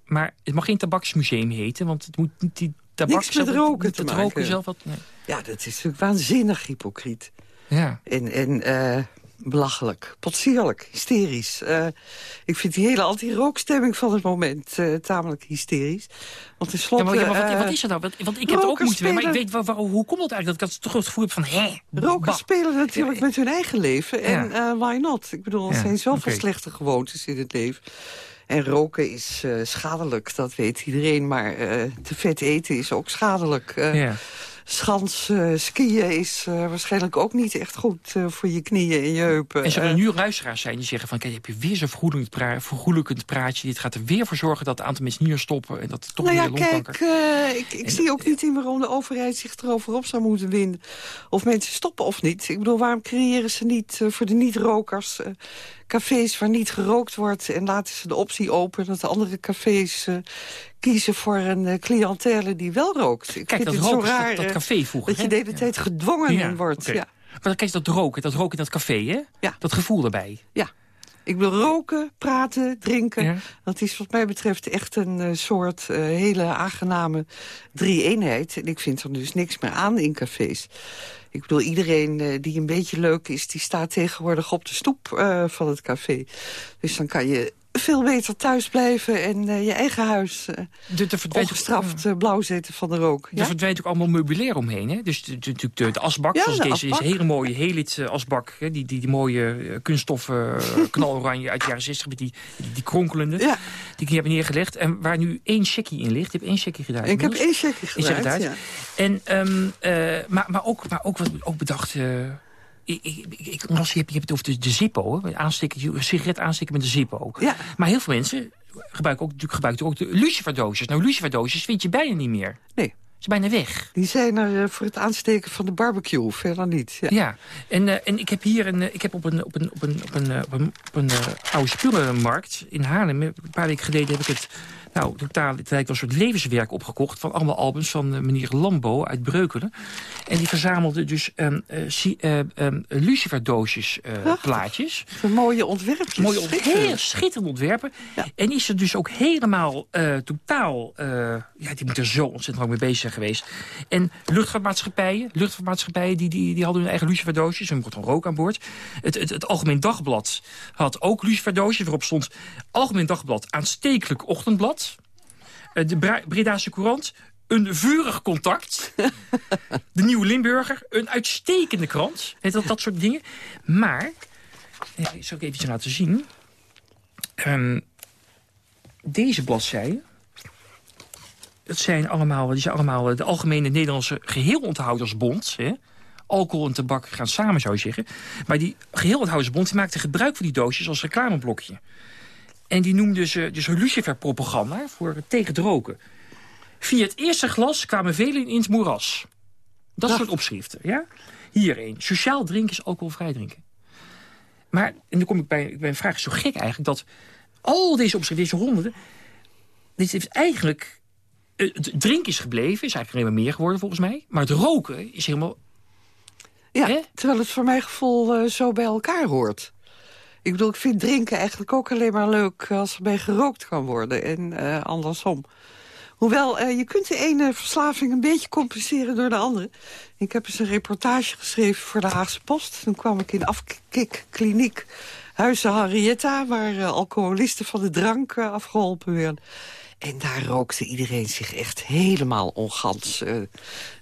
Speaker 15: maar het mag geen tabaksmuseum heten, want het moet niet die tabak...
Speaker 16: Niks met roken
Speaker 15: te maken. roken zelf wat... Nee.
Speaker 16: Ja, dat is natuurlijk waanzinnig hypocriet. Ja. En, en uh, belachelijk, potsierlijk, hysterisch. Uh, ik vind die hele anti-rookstemming van het moment uh, tamelijk hysterisch. Want tenslotte...
Speaker 15: Ja, maar, ja, maar wat, wat, is er nou? Want ik heb er ook moeite mee, maar ik weet waar, waar, hoe komt dat eigenlijk? Dat ik toch het gevoel heb van, hè?
Speaker 16: Rokers spelen natuurlijk met hun eigen leven. En uh, why not? Ik bedoel, er zijn zoveel okay. slechte gewoontes in het leven. En roken is uh, schadelijk, dat weet iedereen. Maar uh, te vet eten is ook schadelijk. Uh, ja schans uh, skiën is uh, waarschijnlijk ook niet echt goed uh, voor je knieën en je heupen.
Speaker 15: En zullen er nu luisteraars zijn die zeggen van... kijk, heb je weer zo'n vergoelijkend praatje. Dit gaat er weer voor zorgen dat het aantal mensen niet meer stoppen. En dat het toch
Speaker 16: nou ja,
Speaker 15: weer
Speaker 16: kijk, ik, ik zie ook niet in waarom de overheid zich erover op zou moeten winnen. Of mensen stoppen of niet. Ik bedoel, waarom creëren ze niet voor de niet-rokers cafés waar niet gerookt wordt... en laten ze de optie open dat de andere cafés uh, kiezen voor een uh, cliëntele die wel rookt. Ik
Speaker 15: Kijk,
Speaker 16: vind
Speaker 15: dat
Speaker 16: het
Speaker 15: roken,
Speaker 16: zo raar,
Speaker 15: dat, dat café vroeger.
Speaker 16: Dat je de hele tijd gedwongen
Speaker 15: ja,
Speaker 16: wordt.
Speaker 15: Okay.
Speaker 16: Ja.
Speaker 15: Maar dan kijk dat roken, dat roken in dat café, hè?
Speaker 16: Ja.
Speaker 15: Dat gevoel erbij.
Speaker 16: Ja. Ik wil roken, praten, drinken. Dat is wat mij betreft echt een uh, soort uh, hele aangename drie-eenheid. En ik vind er dus niks meer aan in cafés. Ik bedoel, iedereen uh, die een beetje leuk is... die staat tegenwoordig op de stoep van het café. Dus dan kan je veel beter thuis blijven en uh, je eigen huis uh, ongestraft uh, blauw zetten van de rook.
Speaker 15: Ja? Er verdwijnt ook allemaal meubilair omheen. Hè? Dus natuurlijk de, de, de, asbak, ja, zoals de deze, asbak. hele mooie Helit asbak. Hè? Die, die, die mooie kunststoffen knaloranje uit de jaren 60 met die, die, die kronkelende. Ja. Die ik heb neergelegd. En waar nu één checkie in ligt. Je hebt één checkie gedaan.
Speaker 16: Ik heb één checkie gedaan.
Speaker 15: En, um, maar, maar, ook, maar ook wat ook bedacht ik, ik, ik, je, hebt, het over de, de Zippo. Hè? Aansteken, een sigaret aansteken met de Zippo. Ja. Maar heel veel mensen gebruiken ook, gebruiken ook de luciferdoosjes. Nou, luciferdoosjes vind je bijna niet meer.
Speaker 16: Nee.
Speaker 15: Ze zijn bijna weg.
Speaker 16: Die zijn er uh, voor het aansteken van de barbecue, verder niet.
Speaker 15: Ja, ja. En, uh, en ik heb hier een, uh, ik heb op een, op een, op een, op een, op een, op een oude spullenmarkt in Haarlem... een paar weken geleden heb ik het nou, totaal, het lijkt wel een soort levenswerk opgekocht... van allemaal albums van uh, meneer Lambo uit Breukelen. En die verzamelde dus um, uh, um, luciferdoosjes uh, plaatjes.
Speaker 16: Mooie ontwerpjes.
Speaker 15: Mooie ontwerpen. Heel schitterende ontwerpen. Ja. En is er dus ook helemaal totaal... ja, die moet er zo ontzettend lang mee bezig zijn geweest. En luchtvaartmaatschappijen, luchtvaartmaatschappijen die, die, die hadden hun eigen luciferdoosjes. En er dan rook aan boord. Het, het, het Algemeen Dagblad had ook luciferdoosjes... waarop stond Algemeen Dagblad aanstekelijk ochtendblad. Eh, de Bredaanse Courant, een vurig contact. de Nieuwe Limburger, een uitstekende krant. Dat, dat soort dingen. Maar, eh, zal ik even laten zien. Um, deze bladzijden. Dat zijn allemaal, die zijn allemaal de Algemene Nederlandse Geheelonthoudersbond. Hè? Alcohol en tabak gaan samen, zou je zeggen. Maar die Geheelonthoudersbond die maakte gebruik van die doosjes als reclameblokje. En die noemden ze dus luciferpropaganda voor tegen het roken. Via het eerste glas kwamen velen in het moeras. Dat soort opschriften, ja? Hier een. Sociaal drinken is alcoholvrij drinken. Maar, en dan kom ik bij, bij een vraag, zo gek eigenlijk... dat al deze opschriften, deze honderden... dit heeft eigenlijk... Het drinken is gebleven, is eigenlijk alleen maar meer geworden volgens mij. Maar het roken is helemaal...
Speaker 16: Ja, terwijl het voor mijn gevoel uh, zo bij elkaar hoort. Ik bedoel, ik vind drinken eigenlijk ook alleen maar leuk als er bij gerookt kan worden. En uh, andersom. Hoewel, uh, je kunt de ene verslaving een beetje compenseren door de andere. Ik heb eens een reportage geschreven voor de Haagse Post. Toen kwam ik in afkikkliniek Huizen Henrietta... waar uh, alcoholisten van de drank afgeholpen werden. En daar rookte iedereen zich echt helemaal ongans de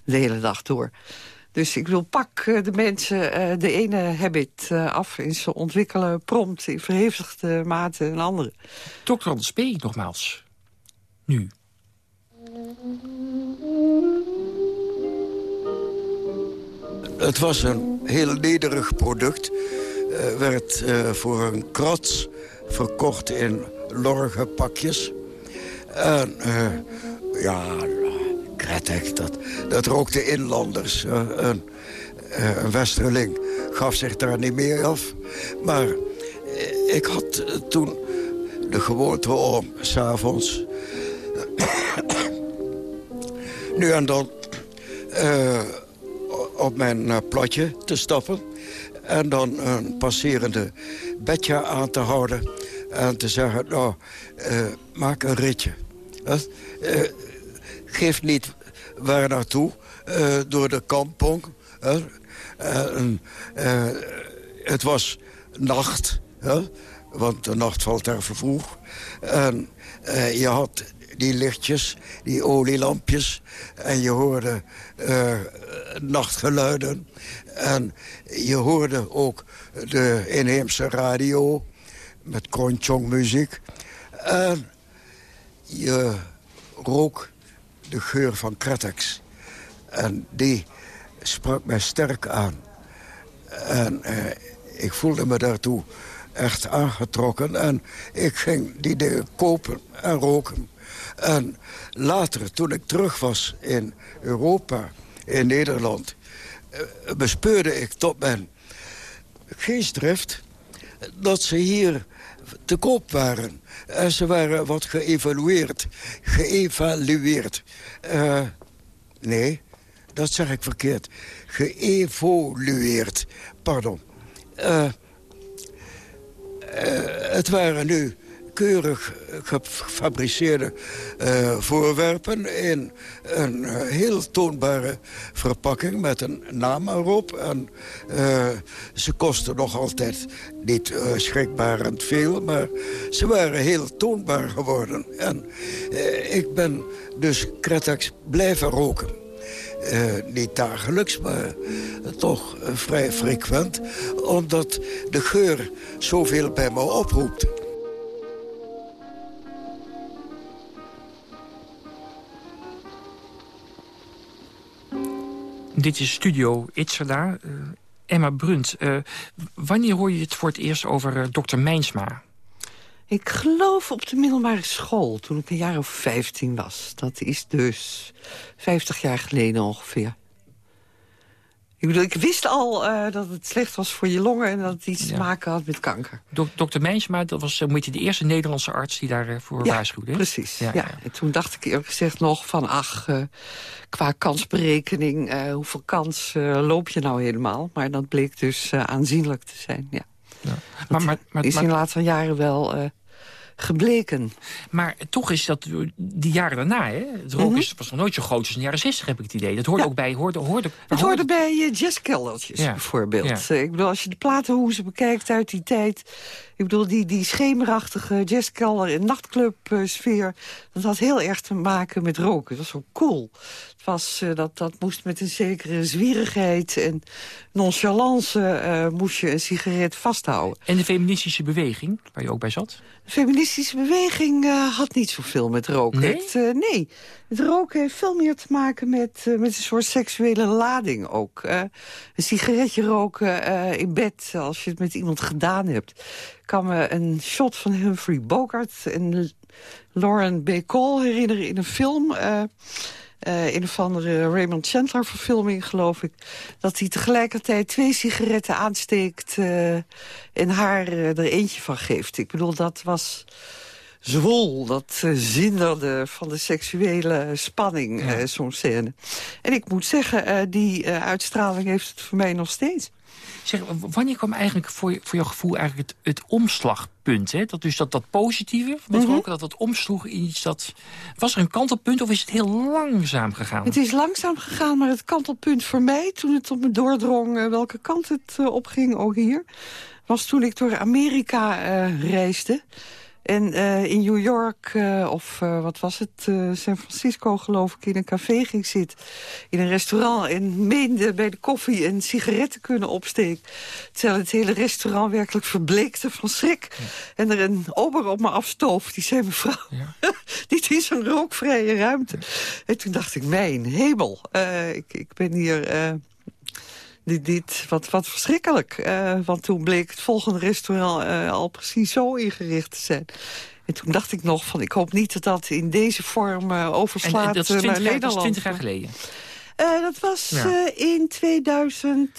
Speaker 16: hele dag door. Dus ik wil pak eh, de mensen uh, de ene habit uh, af... en ze ontwikkelen prompt in verhevigde mate een andere.
Speaker 15: Dr. Anders P. nogmaals. Nu.
Speaker 17: Het was een heel nederig product. Uh, werd voor een krats verkocht in lorge pakjes. En ja, Kretek, dat, dat rookte inlanders. een, een westerling gaf zich daar niet meer af. Maar eh, ik had toen de gewoonte om s'avonds... nu en dan op mijn platje te stappen... en dan een passerende bedje aan te houden... en te zeggen, nou, maak een ritje. Geef niet waar naartoe, uh, door de kampong. Uh, het was nacht, want de nacht valt erg vroeg. En je had die lichtjes, die olielampjes. En je hoorde nachtgeluiden. En je hoorde ook de inheemse radio met kronchong muziek. En je rook de geur van Kretex. En die sprak mij sterk aan. En eh, ik voelde me daartoe echt aangetrokken. En ik ging die dingen kopen en roken. En later, toen ik terug was in Europa, in Nederland... Eh, bespeurde ik tot mijn geestdrift dat ze hier te koop waren. En ze waren wat geëvalueerd. Geëvalueerd. Uh, nee, dat zeg ik verkeerd. Geëvolueerd. Pardon. Uh, het waren nu keurig gefabriceerde uh, voorwerpen... in een uh, heel toonbare verpakking met een naam erop. En ze kosten nog altijd niet schrikbarend veel... maar ze waren heel toonbaar geworden. En ik ben dus Kretex blijven roken. Niet dagelijks, maar toch vrij frequent. Omdat de geur zoveel bij me oproept.
Speaker 15: Dit is Studio Itzerda. Uh, Emma Brunt, uh, wanneer hoor je het voor het eerst over uh, dokter Mijnsma?
Speaker 16: Ik geloof op de middelbare school, toen ik een jaar of 15 was. Dat is dus 50 jaar geleden ongeveer. Ik bedoel, ik wist al uh, dat het slecht was voor je longen... en dat het iets te maken had met kanker.
Speaker 15: Dokter Mijnsma, dat was uh, de eerste Nederlandse arts die daarvoor
Speaker 16: ja,
Speaker 15: waarschuwde.
Speaker 16: Precies, ja, ja. En toen dacht ik eerlijk gezegd nog van... ach, uh, qua kansberekening, hoeveel kans loop je nou helemaal? Maar dat bleek dus aanzienlijk te zijn, ja. ja. Maar, maar, maar, is in latere jaren wel gebleken.
Speaker 15: Maar toch is dat die jaren daarna, hè? Het rook mm was nog nooit zo groot als in de jaren 60, heb ik het idee. Dat hoorde ook bij... Hoorde, hoorde,
Speaker 16: het hoorde, bij uh, jazzkeldertjes, bijvoorbeeld. Ja. ik bedoel, als je de platenhoezen bekijkt uit die tijd... Ik bedoel, die, die schemerachtige jazzkelder- en nachtclub-sfeer... dat had heel erg te maken met roken. Dat was zo cool. Was, uh, dat, dat moest met een zekere zwierigheid en nonchalance... Uh, moest je een sigaret vasthouden.
Speaker 15: En de feministische beweging, waar je ook bij zat?
Speaker 16: De feministische beweging uh, had niet zoveel met roken.
Speaker 15: Nee?
Speaker 16: Het, nee, het roken heeft veel meer te maken met, met een soort seksuele lading ook. een sigaretje roken in bed, als je het met iemand gedaan hebt kan me een shot van Humphrey Bogart en Lauren B. Cole herinneren in een film... Uh, uh, een of andere Raymond Chandler verfilming, geloof ik... dat hij tegelijkertijd twee sigaretten aansteekt... Uh, en haar er eentje van geeft. Ik bedoel, dat was zwoel, dat zinderde van de seksuele spanning, ja. zo'n scène. En ik moet zeggen, die uitstraling heeft het voor mij nog steeds.
Speaker 15: Zeg, wanneer kwam eigenlijk voor, voor jouw gevoel eigenlijk het, het omslagpunt? Hè? Dat, dus dat, dat positieve met mm roken, dat dat omsloeg in iets dat... Was er een kantelpunt of is het heel langzaam gegaan?
Speaker 16: Het is langzaam gegaan, maar het kantelpunt voor mij... toen het op me doordrong uh, welke kant het uh, opging, ook hier... was toen ik door Amerika uh, reisde... En uh, in New York, uh, of uh, wat was het, San Francisco geloof ik, in een café ging zitten. In een restaurant en meende bij de koffie een sigaret te kunnen opsteken. Terwijl het hele restaurant werkelijk verbleekte van schrik. Ja. En er een ober op me afstoof. Die zei, mevrouw, ja. dit is een rookvrije ruimte. En toen dacht ik, mijn hemel, ik, ik ben hier dit, wat, wat verschrikkelijk. Uh, want toen bleek het volgende restaurant uh, al precies zo ingericht te zijn. En toen dacht ik nog van, ik hoop niet dat dat in deze vorm uh, overslaat en, en dat
Speaker 15: is 20
Speaker 16: naar
Speaker 15: jaar,
Speaker 16: Nederland.
Speaker 15: Dat is 20 jaar geleden.
Speaker 16: Dat was ja. in 2001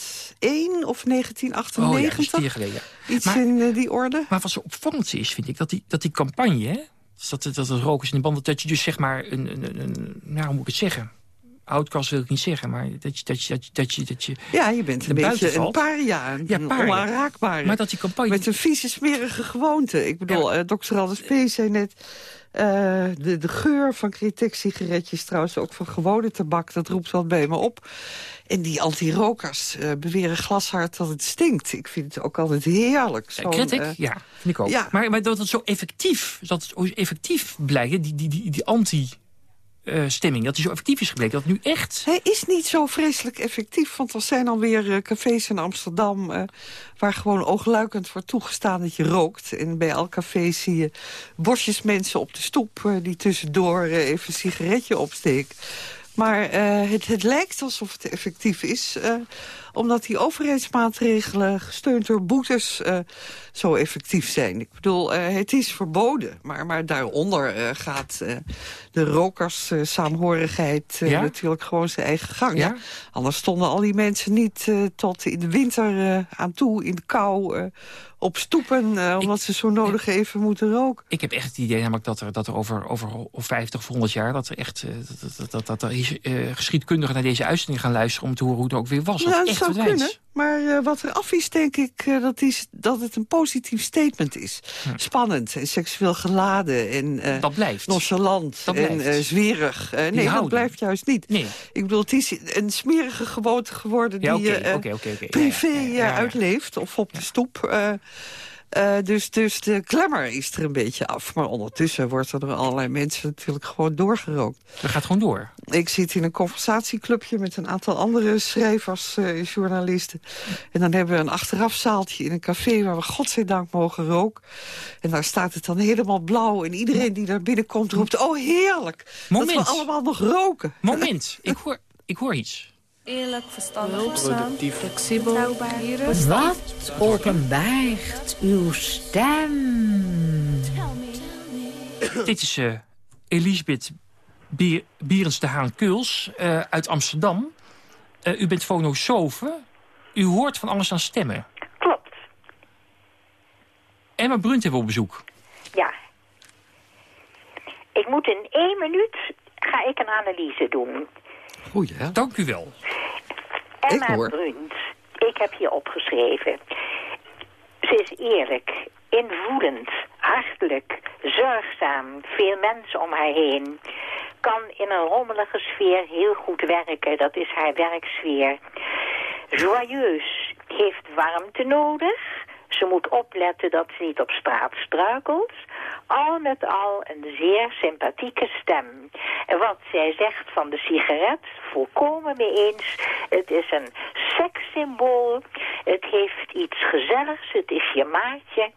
Speaker 16: of 1998.
Speaker 15: Oh ja, dat is vier geleden.
Speaker 16: Iets maar, in die orde.
Speaker 15: Maar wat zo opvallend is, vind ik, dat die, dat die campagne... Hè, dus dat, dat roken is in de banden, dat je dus zeg maar een, een, een, nou, hoe moet ik het zeggen outcast wil ik niet zeggen, maar dat je... Dat je, dat je, dat je, dat je
Speaker 16: ja, je bent een beetje een paar jaar, ja, een onaanraakbare.
Speaker 15: Maar dat die campagne...
Speaker 16: Met een vieze, smerige gewoonte. Ik bedoel, ja. uh, dokter Alders P. zei net... Uh, de, de geur van Critex-sigaretjes, trouwens ook van gewone tabak... dat roept wat bij me op. En die anti-rokers uh, beweren glashard dat het stinkt. Ik vind het ook altijd heerlijk.
Speaker 15: Zo uh, ja, vind ik ook. Ja. Maar, maar dat het zo effectief, dat het effectief blijkt, die, die, die, die anti uh, stemming, dat hij zo effectief is gebleken. Dat nu echt...
Speaker 16: Hij is niet zo vreselijk effectief, want er zijn alweer uh, cafés in Amsterdam... Uh, waar gewoon oogluikend wordt toegestaan dat je rookt. En bij elk café zie je bosjes mensen op de stoep... die tussendoor even een sigaretje opsteken. Maar het, het lijkt alsof het effectief is omdat die overheidsmaatregelen, gesteund door boetes, uh, zo effectief zijn. Ik bedoel, uh, het is verboden, maar, maar daaronder uh, gaat de rokers saamhorigheid ja? natuurlijk gewoon zijn eigen gang. Ja? Anders stonden al die mensen niet tot in de winter aan toe, in de kou op stoepen, uh, omdat ik, ze zo nodig ik, even moeten roken.
Speaker 15: Ik heb echt het idee namelijk dat er, dat er over, over 50 of 100 jaar... dat er echt dat, dat, dat, dat er uh, geschiedkundigen naar deze uitzending gaan luisteren... om te horen hoe het ook weer was.
Speaker 16: Nou, zou kunnen. Maar uh, wat er af is, denk ik, uh, dat, is, dat het een positief statement is. Hm. Spannend en seksueel geladen en uh,
Speaker 15: dat blijft.
Speaker 16: nonchalant
Speaker 15: dat
Speaker 16: en zwerig. nee, dat blijft juist niet.
Speaker 15: Nee.
Speaker 16: Ik bedoel, het is een smerige gewoonte geworden
Speaker 15: ja,
Speaker 16: die je
Speaker 15: okay, okay, okay,
Speaker 16: privé
Speaker 15: ja,
Speaker 16: uitleeft. Of op de stoep. Uh, dus, dus de glamour is er een beetje af. Maar ondertussen wordt er door allerlei mensen natuurlijk gewoon doorgerookt.
Speaker 15: Dat gaat gewoon door?
Speaker 16: Ik zit in een conversatieclubje met een aantal andere schrijvers, uh, journalisten. En dan hebben we een achterafzaaltje in een café waar we godzijdank mogen roken. En daar staat het dan helemaal blauw. En iedereen die daar binnenkomt roept, oh heerlijk.
Speaker 15: Moment.
Speaker 16: Dat we allemaal nog roken.
Speaker 15: Moment, ik hoor, ik hoor iets.
Speaker 35: Eerlijk, verstandig, hulpzaam, flexibel, betrouwbaar.
Speaker 36: Wat openbaart uw stem?
Speaker 15: Dit is uh, Elisabeth Bier, Bierens de Haan-Kuls uh, uit Amsterdam. Uh, u bent fonosofe. U hoort van alles aan stemmen.
Speaker 37: Klopt.
Speaker 15: Emma Brunt hebben we op bezoek.
Speaker 37: Ja. Ik moet in één minuut ga ik een analyse doen.
Speaker 15: Goeie, hè? Dank u wel.
Speaker 37: Emma Brunt, ik heb hier opgeschreven. Ze is eerlijk, invoelend, hartelijk, zorgzaam, veel mensen om haar heen. Kan in een rommelige sfeer heel goed werken, dat is haar werksfeer. Joyeus, heeft warmte nodig. Ze moet opletten dat ze niet op straat struikelt al met al een zeer sympathieke stem. En wat zij zegt van de sigaret, volkomen mee eens. Het is een sekssymbool. Het heeft iets gezelligs. Het is je maatje.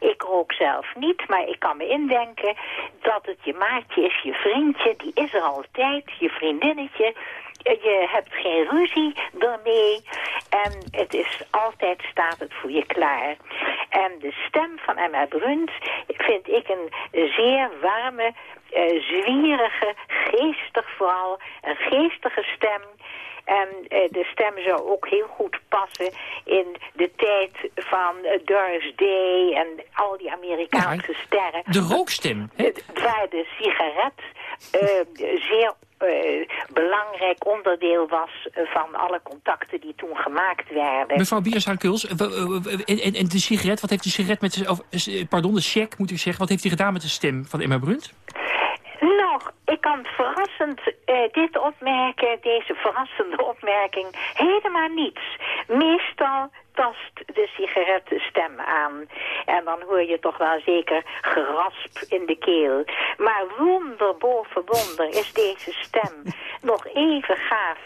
Speaker 37: Ik rook zelf niet, maar ik kan me indenken dat het je maatje is, je vriendje. Die is er altijd, je vriendinnetje. Je hebt geen ruzie daarmee. En het is altijd staat het voor je klaar. En de stem van Emma Brunt vind ik een zeer warme, uh, zwierige, geestig vooral, een geestige stem. En uh, de stem zou ook heel goed passen in de tijd van uh, Doris Day en al die Amerikaanse ja, sterren.
Speaker 15: De rookstem. Hè?
Speaker 37: Waar de sigaret uh, zeer uh, belangrijk onderdeel was van alle contacten die toen gemaakt werden.
Speaker 15: Mevrouw Biershaar-Kuls, en, en, de sigaret, wat heeft de sigaret met, of, pardon, de check moet ik zeggen, wat heeft hij gedaan met de stem van Emma Brunt?
Speaker 37: Ik kan verrassend uh, dit opmerken, deze verrassende opmerking, helemaal niets. Meestal tast de sigarettenstem aan. En dan hoor je toch wel zeker gerasp in de keel. Maar wonder boven wonder is deze stem nog even gaaf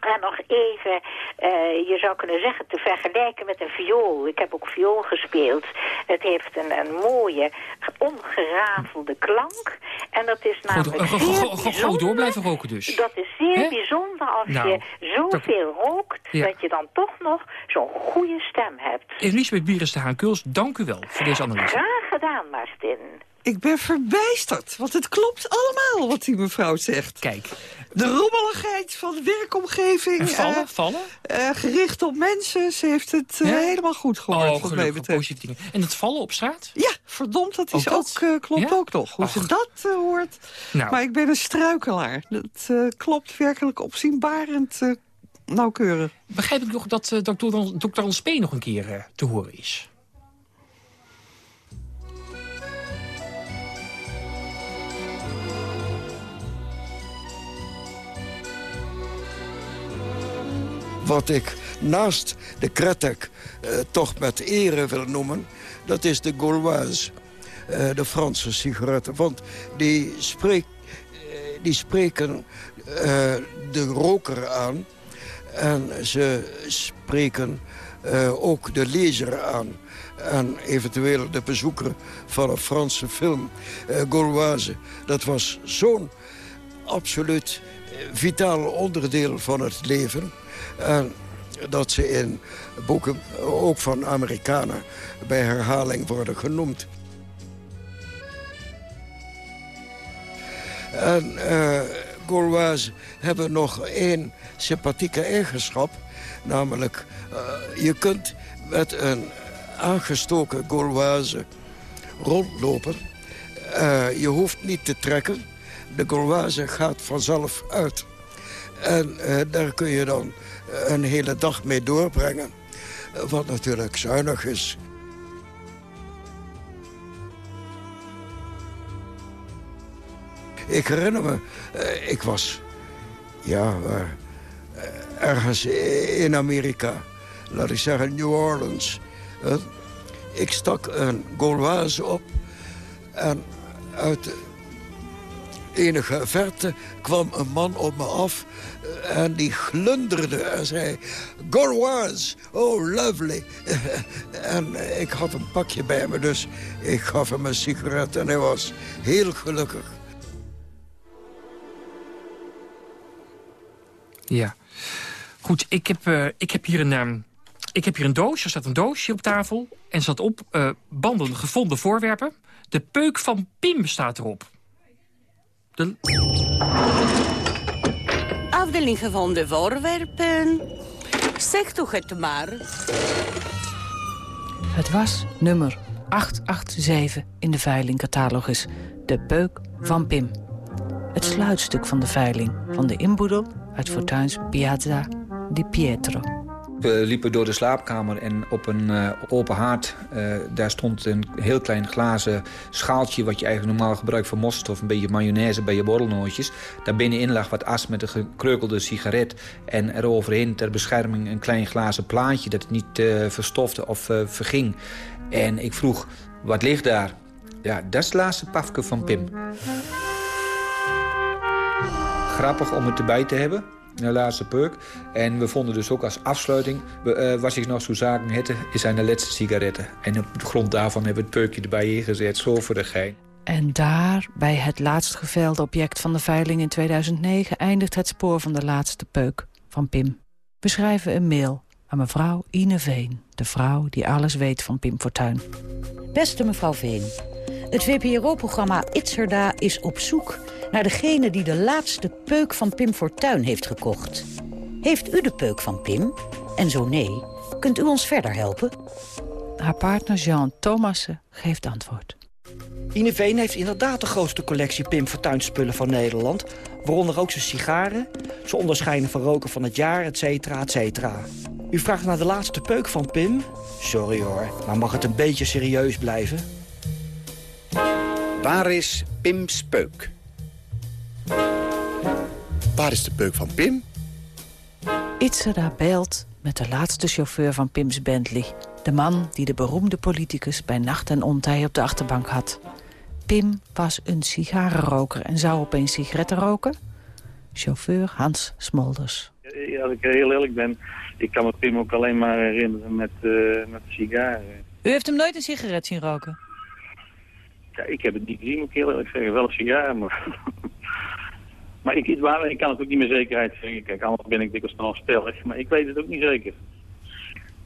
Speaker 37: en nog even, uh, je zou kunnen zeggen, te vergelijken met een viool. Ik heb ook viool gespeeld. Het heeft een, een mooie, ongerafelde klank. En dat is namelijk
Speaker 15: Gewoon door blijven roken dus.
Speaker 37: Dat is zeer bijzonder als nou, je zoveel rookt... dat je dan toch nog zo'n goede stem hebt.
Speaker 15: Elisabeth Bieres de Haan-Kuls, dank u wel voor deze analyse.
Speaker 37: Graag gedaan, Martin.
Speaker 16: Ik ben verbijsterd, want het klopt allemaal wat die mevrouw zegt.
Speaker 15: Kijk.
Speaker 16: De rommeligheid van de werkomgeving.
Speaker 15: En vallen, uh, vallen?
Speaker 16: Uh, gericht op mensen. Ze heeft het uh, ja? helemaal goed gehoord.
Speaker 15: Oh, wat mij betreft. En het vallen op straat?
Speaker 16: Ja, verdomd, dat is ook, ook klopt ja? ook nog. Hoe Ach. ze dat hoort. Nou. Maar ik ben een struikelaar. Dat klopt werkelijk opzienbarend nauwkeurig.
Speaker 15: Begrijp ik nog dat dokter, dokter Ons nog een keer te horen is?
Speaker 17: Wat ik naast de Kretek uh, toch met ere wil noemen... dat is de Gauloise, uh, de Franse sigaretten. Want die, uh, die spreken de roker aan... en ze spreken ook de lezer aan en eventueel de bezoeker van een Franse film, Gauloise. Dat was zo'n absoluut vitaal onderdeel van het leven... En dat ze in boeken, ook van Amerikanen, bij herhaling worden genoemd. En uh, hebben nog één sympathieke eigenschap. Namelijk, uh, je kunt met een aangestoken Gauloise rondlopen. Uh, je hoeft niet te trekken. De Gauloise gaat vanzelf uit. En uh, daar kun je dan een hele dag mee doorbrengen. Wat natuurlijk zuinig is. Ik herinner me, eh, ik was ja, ergens in Amerika. Laat ik zeggen New Orleans. Ik stak een Gauloise op. En uit enige verte kwam een man op me af. En die glunderde en zei... Gauloise, oh lovely. en ik had een pakje bij me, dus ik gaf hem een sigaret. En hij was heel gelukkig.
Speaker 15: Ja. Goed, ik heb, uh, ik heb hier een... Um, ik heb hier een doos, er staat een doosje op tafel... en staat op uh, banden gevonden voorwerpen. De peuk van Pim staat erop. De...
Speaker 38: Afdeling gevonden voorwerpen. Zeg toch het maar.
Speaker 39: Het was nummer 887 in de veilingcatalogus. De peuk van Pim. Het sluitstuk van de veiling van de inboedel uit Fortuins Piazza di Pietro.
Speaker 40: We liepen door de slaapkamer en op een uh, open haard... Uh, daar stond een heel klein glazen schaaltje... wat je eigenlijk normaal gebruikt voor mosterd of een beetje mayonaise bij je borrelnootjes. Daar binnenin lag wat as met een gekreukelde sigaret. En eroverheen ter bescherming een klein glazen plaatje... dat het niet uh, verstofte of verging. En ik vroeg, wat ligt daar? Ja, dat is het laatste pafke van Pim grappig om het erbij te hebben. De laatste peuk. En we vonden dus ook als afsluiting... Uh, was ik nog zo zaken hette, zijn de laatste sigaretten. En op de grond daarvan hebben we het peukje erbij ingezet. Zo voor de gein.
Speaker 39: En daar, bij het laatst gevelde object van de veiling in 2009... eindigt het spoor van de laatste peuk van Pim. We schrijven een mail aan mevrouw Ine Veen. De vrouw die alles weet van Pim Fortuyn.
Speaker 38: Beste mevrouw Veen. Het VPRO-programma Itzerda is op zoek naar degene die de laatste peuk van Pim Fortuyn heeft gekocht. Heeft u de peuk van Pim? En zo nee, kunt u ons verder helpen?
Speaker 39: Haar partner Jean Thomassen geeft antwoord.
Speaker 41: Ine Veen heeft inderdaad de grootste collectie Pim Fortuyn spullen van Nederland. Waaronder ook zijn sigaren, zijn onderscheiden van roken van het jaar, et cetera, et cetera. U vraagt naar de laatste peuk van Pim? Sorry hoor, maar mag het een beetje serieus blijven?
Speaker 42: Waar is Pim's peuk? Waar is de peuk van Pim?
Speaker 39: Itzera belt met de laatste chauffeur van Pims Bentley. De man die de beroemde politicus bij nacht en ontij op de achterbank had. Pim was een sigarenroker en zou opeens sigaretten roken? Chauffeur Hans Smolders.
Speaker 43: Als ik heel eerlijk ben, ik kan me Pim ook alleen maar herinneren met, uh, met sigaren.
Speaker 39: U heeft hem nooit een sigaret zien roken?
Speaker 43: Ja, ik heb het niet gezien, moet ik heel eerlijk zeggen. Wel een sigaar, maar... Maar ik, ik kan het ook niet meer zekerheid zeggen. Kijk, anders ben ik dikwijls nog stellig. Maar ik weet het ook niet zeker.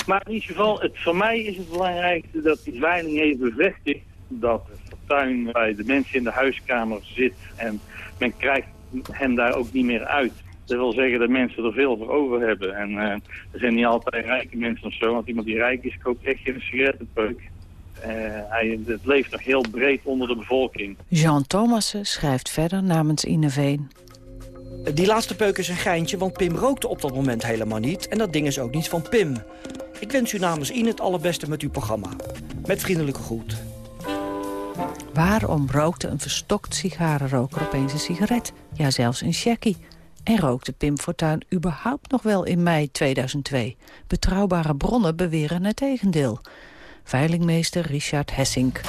Speaker 43: Maar in ieder geval, het, voor mij is het belangrijkste dat die veiling heeft bevestigd dat fortuin bij de mensen in de huiskamer zit en men krijgt hen daar ook niet meer uit. Dat wil zeggen dat mensen er veel voor over hebben. En uh, er zijn niet altijd rijke mensen of zo, want iemand die rijk is koopt echt geen sigarettenpeuk. Uh, hij, het leeft nog heel breed onder de bevolking.
Speaker 39: Jean Thomassen schrijft verder namens Ineveen.
Speaker 41: Die laatste peuk is een geintje, want Pim rookte op dat moment helemaal niet. En dat ding is ook niet van Pim. Ik wens u namens Ine het allerbeste met uw programma. Met vriendelijke groet.
Speaker 39: Waarom rookte een verstokt sigarenroker opeens een sigaret? Ja, zelfs een checkie. En rookte Pim Fortuyn überhaupt nog wel in mei 2002? Betrouwbare bronnen beweren het tegendeel. Veilingmeester Richard Hessink.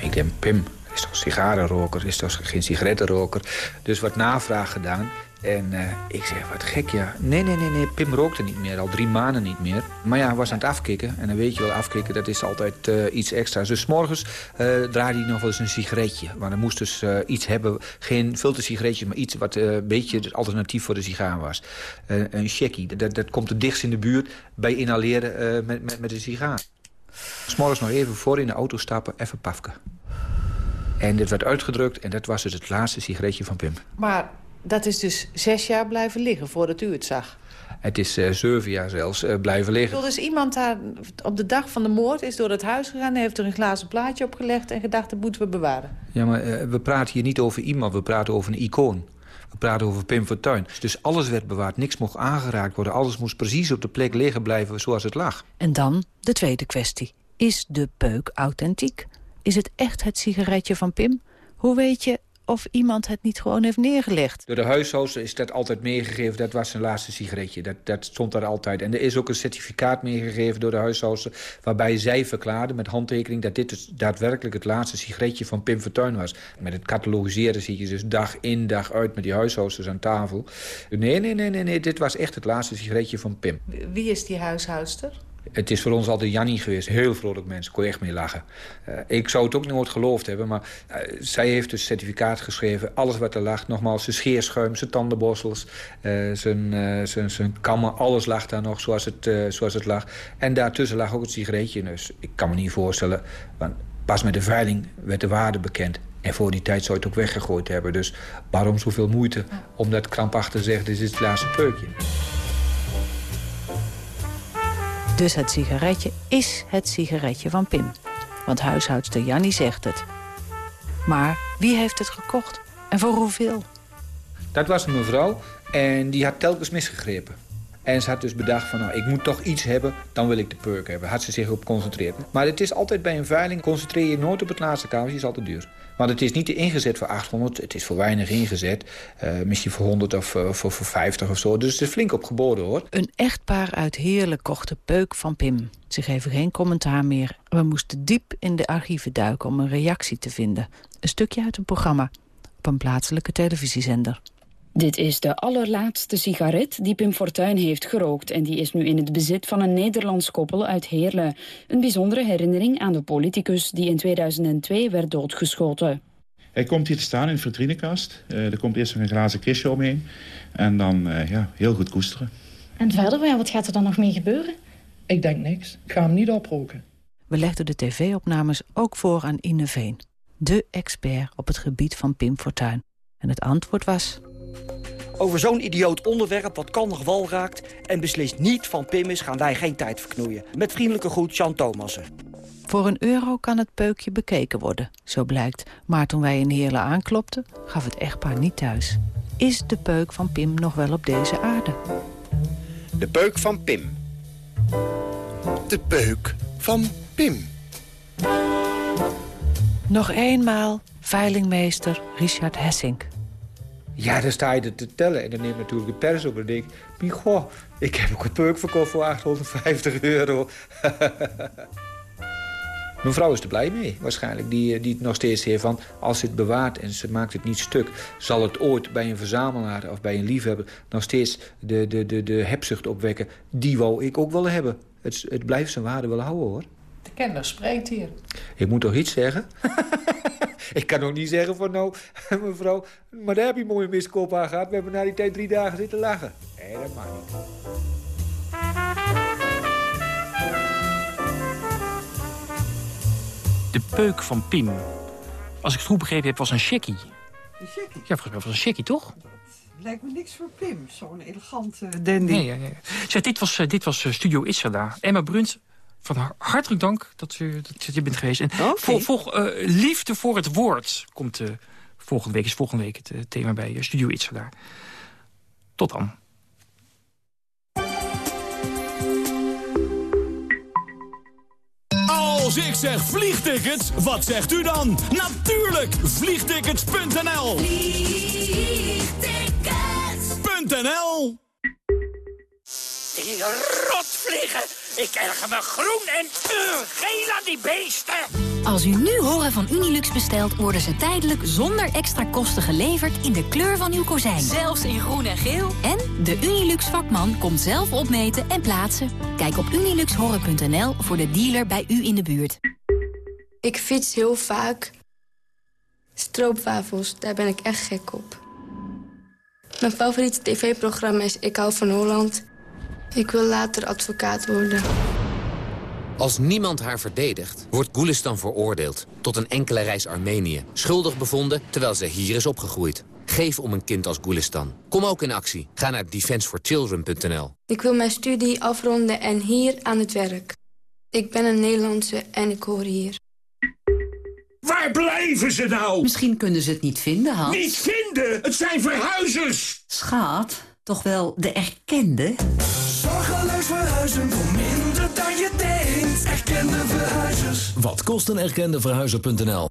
Speaker 40: Ik denk Pim is toch sigarenroker, is toch geen sigarettenroker. Dus wat navraag gedaan. En uh, ik zeg, wat gek, ja. Nee, nee, nee, nee, Pim rookte niet meer, al drie maanden niet meer. Maar ja, hij was aan het afkicken. En dan weet je wel, afkicken, dat is altijd uh, iets extra's. Dus morgens uh, draaide hij nog wel eens een sigaretje. Maar dan moest dus iets hebben, geen filtersigaretje... maar iets wat een beetje het alternatief voor de sigaar was. een checkie, dat, dat komt het dichtst in de buurt bij inhaleren met, met, met een sigaar. S'morgens nog even voor in de auto stappen, even pafken. En dit werd uitgedrukt en dat was dus het laatste sigaretje van Pim.
Speaker 39: Maar dat is dus zes jaar blijven liggen voordat u het zag?
Speaker 40: Het is uh, zeven jaar zelfs uh, blijven liggen.
Speaker 39: Dus iemand daar op de dag van de moord is door het huis gegaan... heeft er een glazen plaatje opgelegd en gedacht dat moeten we bewaren?
Speaker 40: Ja, maar uh, we praten hier niet over iemand, we praten over een icoon. We praten over Pim Fortuyn. Dus alles werd bewaard, niks mocht aangeraakt worden. Alles moest precies op de plek liggen blijven zoals het lag.
Speaker 39: En dan de tweede kwestie. Is de peuk authentiek? Is het echt het sigaretje van Pim? Hoe weet je of iemand het niet gewoon heeft neergelegd.
Speaker 40: Door de huishoudster is dat altijd meegegeven. Dat was zijn laatste sigaretje. Dat, dat stond daar altijd. En er is ook een certificaat meegegeven door de huishoudster... waarbij zij verklaarde met handtekening... dat dit dus daadwerkelijk het laatste sigaretje van Pim Fortuyn was. Met het catalogiseren zie je dus dag in, dag uit... met die huishoudsters aan tafel. Nee, nee, nee, nee, nee. Dit was echt het laatste sigaretje van Pim.
Speaker 35: Wie is die huishoudster?
Speaker 40: Het is voor ons altijd Jannie geweest. Heel vrolijk mensen. Kon echt mee lachen. Uh, ik zou het ook nooit geloofd hebben. Maar uh, zij heeft dus certificaat geschreven. Alles wat er lag. Nogmaals, zijn scheerschuim, zijn tandenborstels. Uh, zijn, zijn, zijn kammen. Alles lag daar nog zoals het, zoals het lag. En daartussen lag ook het sigaretje. Dus ik kan me niet voorstellen. Want pas met de veiling werd de waarde bekend. En voor die tijd zou je het ook weggegooid hebben. Dus waarom zoveel moeite om dat krampachtig te zeggen... dit is het laatste peukje.
Speaker 39: Dus het sigaretje is het sigaretje van Pim. Want huishoudster Jannie zegt het. Maar wie heeft het gekocht? En voor hoeveel?
Speaker 40: Dat was een mevrouw en die had telkens misgegrepen. En ze had dus bedacht van, nou, ik moet toch iets hebben, dan wil ik de perk hebben. Had ze zich op geconcentreerd. Maar het is altijd bij een veiling, concentreer je nooit op het laatste kamertje, is altijd duur. Want het is niet ingezet voor 800, het is voor weinig ingezet. Uh, misschien voor 100 of uh, voor, voor 50 of zo. Dus het is flink opgeboden hoor.
Speaker 39: Een echtpaar uit Heerlijk kocht de peuk van Pim. Ze geven geen commentaar meer. We moesten diep in de archieven duiken om een reactie te vinden. Een stukje uit een programma op een plaatselijke televisiezender.
Speaker 44: Dit is de allerlaatste sigaret die Pim Fortuyn heeft gerookt... en die is nu in het bezit van een Nederlands koppel uit Heerlen. Een bijzondere herinnering aan de politicus die in 2002 werd doodgeschoten.
Speaker 45: Hij komt hier te staan in de vitrinekast. Uh, er komt eerst een glazen kistje omheen. En dan uh, ja, heel goed koesteren.
Speaker 44: En verder, wat gaat er dan nog mee gebeuren?
Speaker 46: Ik denk niks. Ik ga hem niet oproken.
Speaker 39: We legden de tv-opnames ook voor aan Ine Veen. De expert op het gebied van Pim Fortuyn. En het antwoord was...
Speaker 41: Over zo'n idioot onderwerp wat kan nog wal raakt... en beslist niet van Pim is, gaan wij geen tijd verknoeien. Met vriendelijke groet, Jan Thomassen.
Speaker 39: Voor een euro kan het peukje bekeken worden, zo blijkt. Maar toen wij in Heerlen aanklopten, gaf het echtpaar niet thuis. Is de peuk van Pim nog wel op deze aarde?
Speaker 42: De peuk van Pim. De peuk van Pim.
Speaker 39: Nog eenmaal veilingmeester Richard Hessink.
Speaker 40: Ja, dan sta je te tellen en dan neemt natuurlijk de pers op en denk ik... goh, ik heb ook een peuk verkocht voor 850 euro. Mijn vrouw is er blij mee, waarschijnlijk. Die, eh, die het nog steeds heeft van, als ze het bewaart en ze maakt het niet stuk... zal het ooit bij een verzamelaar of bij een liefhebber... nog steeds de, de, de, de hebzucht opwekken. Die wou ik ook wel hebben. Het, het blijft zijn waarde wel houden, hoor.
Speaker 46: Kenner spreekt hier.
Speaker 40: Ik moet toch iets zeggen? ik kan ook niet zeggen van nou, mevrouw, maar daar heb je mooie miskoop aan gehad. We hebben na die tijd drie dagen zitten lachen. Nee, dat mag niet.
Speaker 15: De peuk van Pim. Als ik het goed begrepen heb, was een checkie.
Speaker 16: Een checkie?
Speaker 15: Ja, volgens mij was een checkie, toch?
Speaker 16: lijkt me niks voor Pim. Zo'n elegante dandy.
Speaker 15: Nee, nee, nee. Zeg, dit was, uh, dit was uh, Studio Itzerda. Emma Brunt, van hartelijk dank dat je, dat je bent geweest. En okay. vol, uh, liefde voor het woord komt uh, volgende week. Is volgende week het uh, thema bij Studio Itzerda. Tot dan.
Speaker 47: Als ik zeg vliegtickets, wat zegt u dan? Natuurlijk, vliegtickets.nl Vliegtickets.nl
Speaker 48: Die rotvliegen! Ik erger me groen en uh, geel aan die beesten.
Speaker 49: Als u nu horen van Unilux bestelt, worden ze tijdelijk zonder extra kosten geleverd in de kleur van uw kozijn.
Speaker 48: Zelfs in groen en geel.
Speaker 49: En de Unilux vakman komt zelf opmeten en plaatsen. Kijk op uniluxhoren.nl voor de dealer bij u in de buurt.
Speaker 50: Ik fiets heel vaak. Stroopwafels, daar ben ik echt gek op. Mijn favoriete tv-programma is Ik hou van Holland... Ik wil later advocaat worden.
Speaker 51: Als niemand haar verdedigt, wordt Gulistan veroordeeld... tot een enkele reis Armenië. Schuldig bevonden, terwijl ze hier is opgegroeid. Geef om een kind als Gulistan. Kom ook in actie. Ga naar defenseforchildren.nl.
Speaker 50: Ik wil mijn studie afronden en hier aan het werk. Ik ben een Nederlandse en ik hoor hier.
Speaker 20: Waar blijven ze nou?
Speaker 52: Misschien kunnen ze het niet vinden, Hans.
Speaker 20: Niet vinden? Het zijn verhuizers!
Speaker 52: Schat, toch wel de erkende?
Speaker 53: Zorgeloos verhuizen voor minder dan je denkt. Erkende verhuizers.
Speaker 54: Wat kost een erkende verhuizer.nl?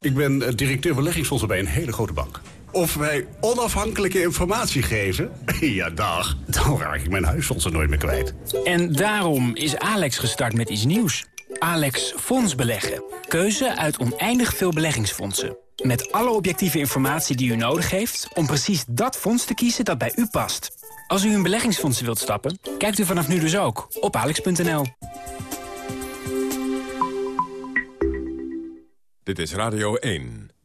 Speaker 4: Ik ben eh, directeur beleggingsfondsen bij een hele grote bank. Of wij onafhankelijke informatie geven? Ja, dag. Dan raak ik mijn huisfondsen nooit meer kwijt.
Speaker 51: En daarom is Alex gestart met iets nieuws. Alex Fonds Beleggen. Keuze uit oneindig veel beleggingsfondsen. Met alle objectieve informatie die u nodig heeft... om precies dat fonds te kiezen dat bij u past. Als u in beleggingsfondsen wilt stappen, kijkt u vanaf nu dus ook op alex.nl.
Speaker 55: Dit is Radio 1.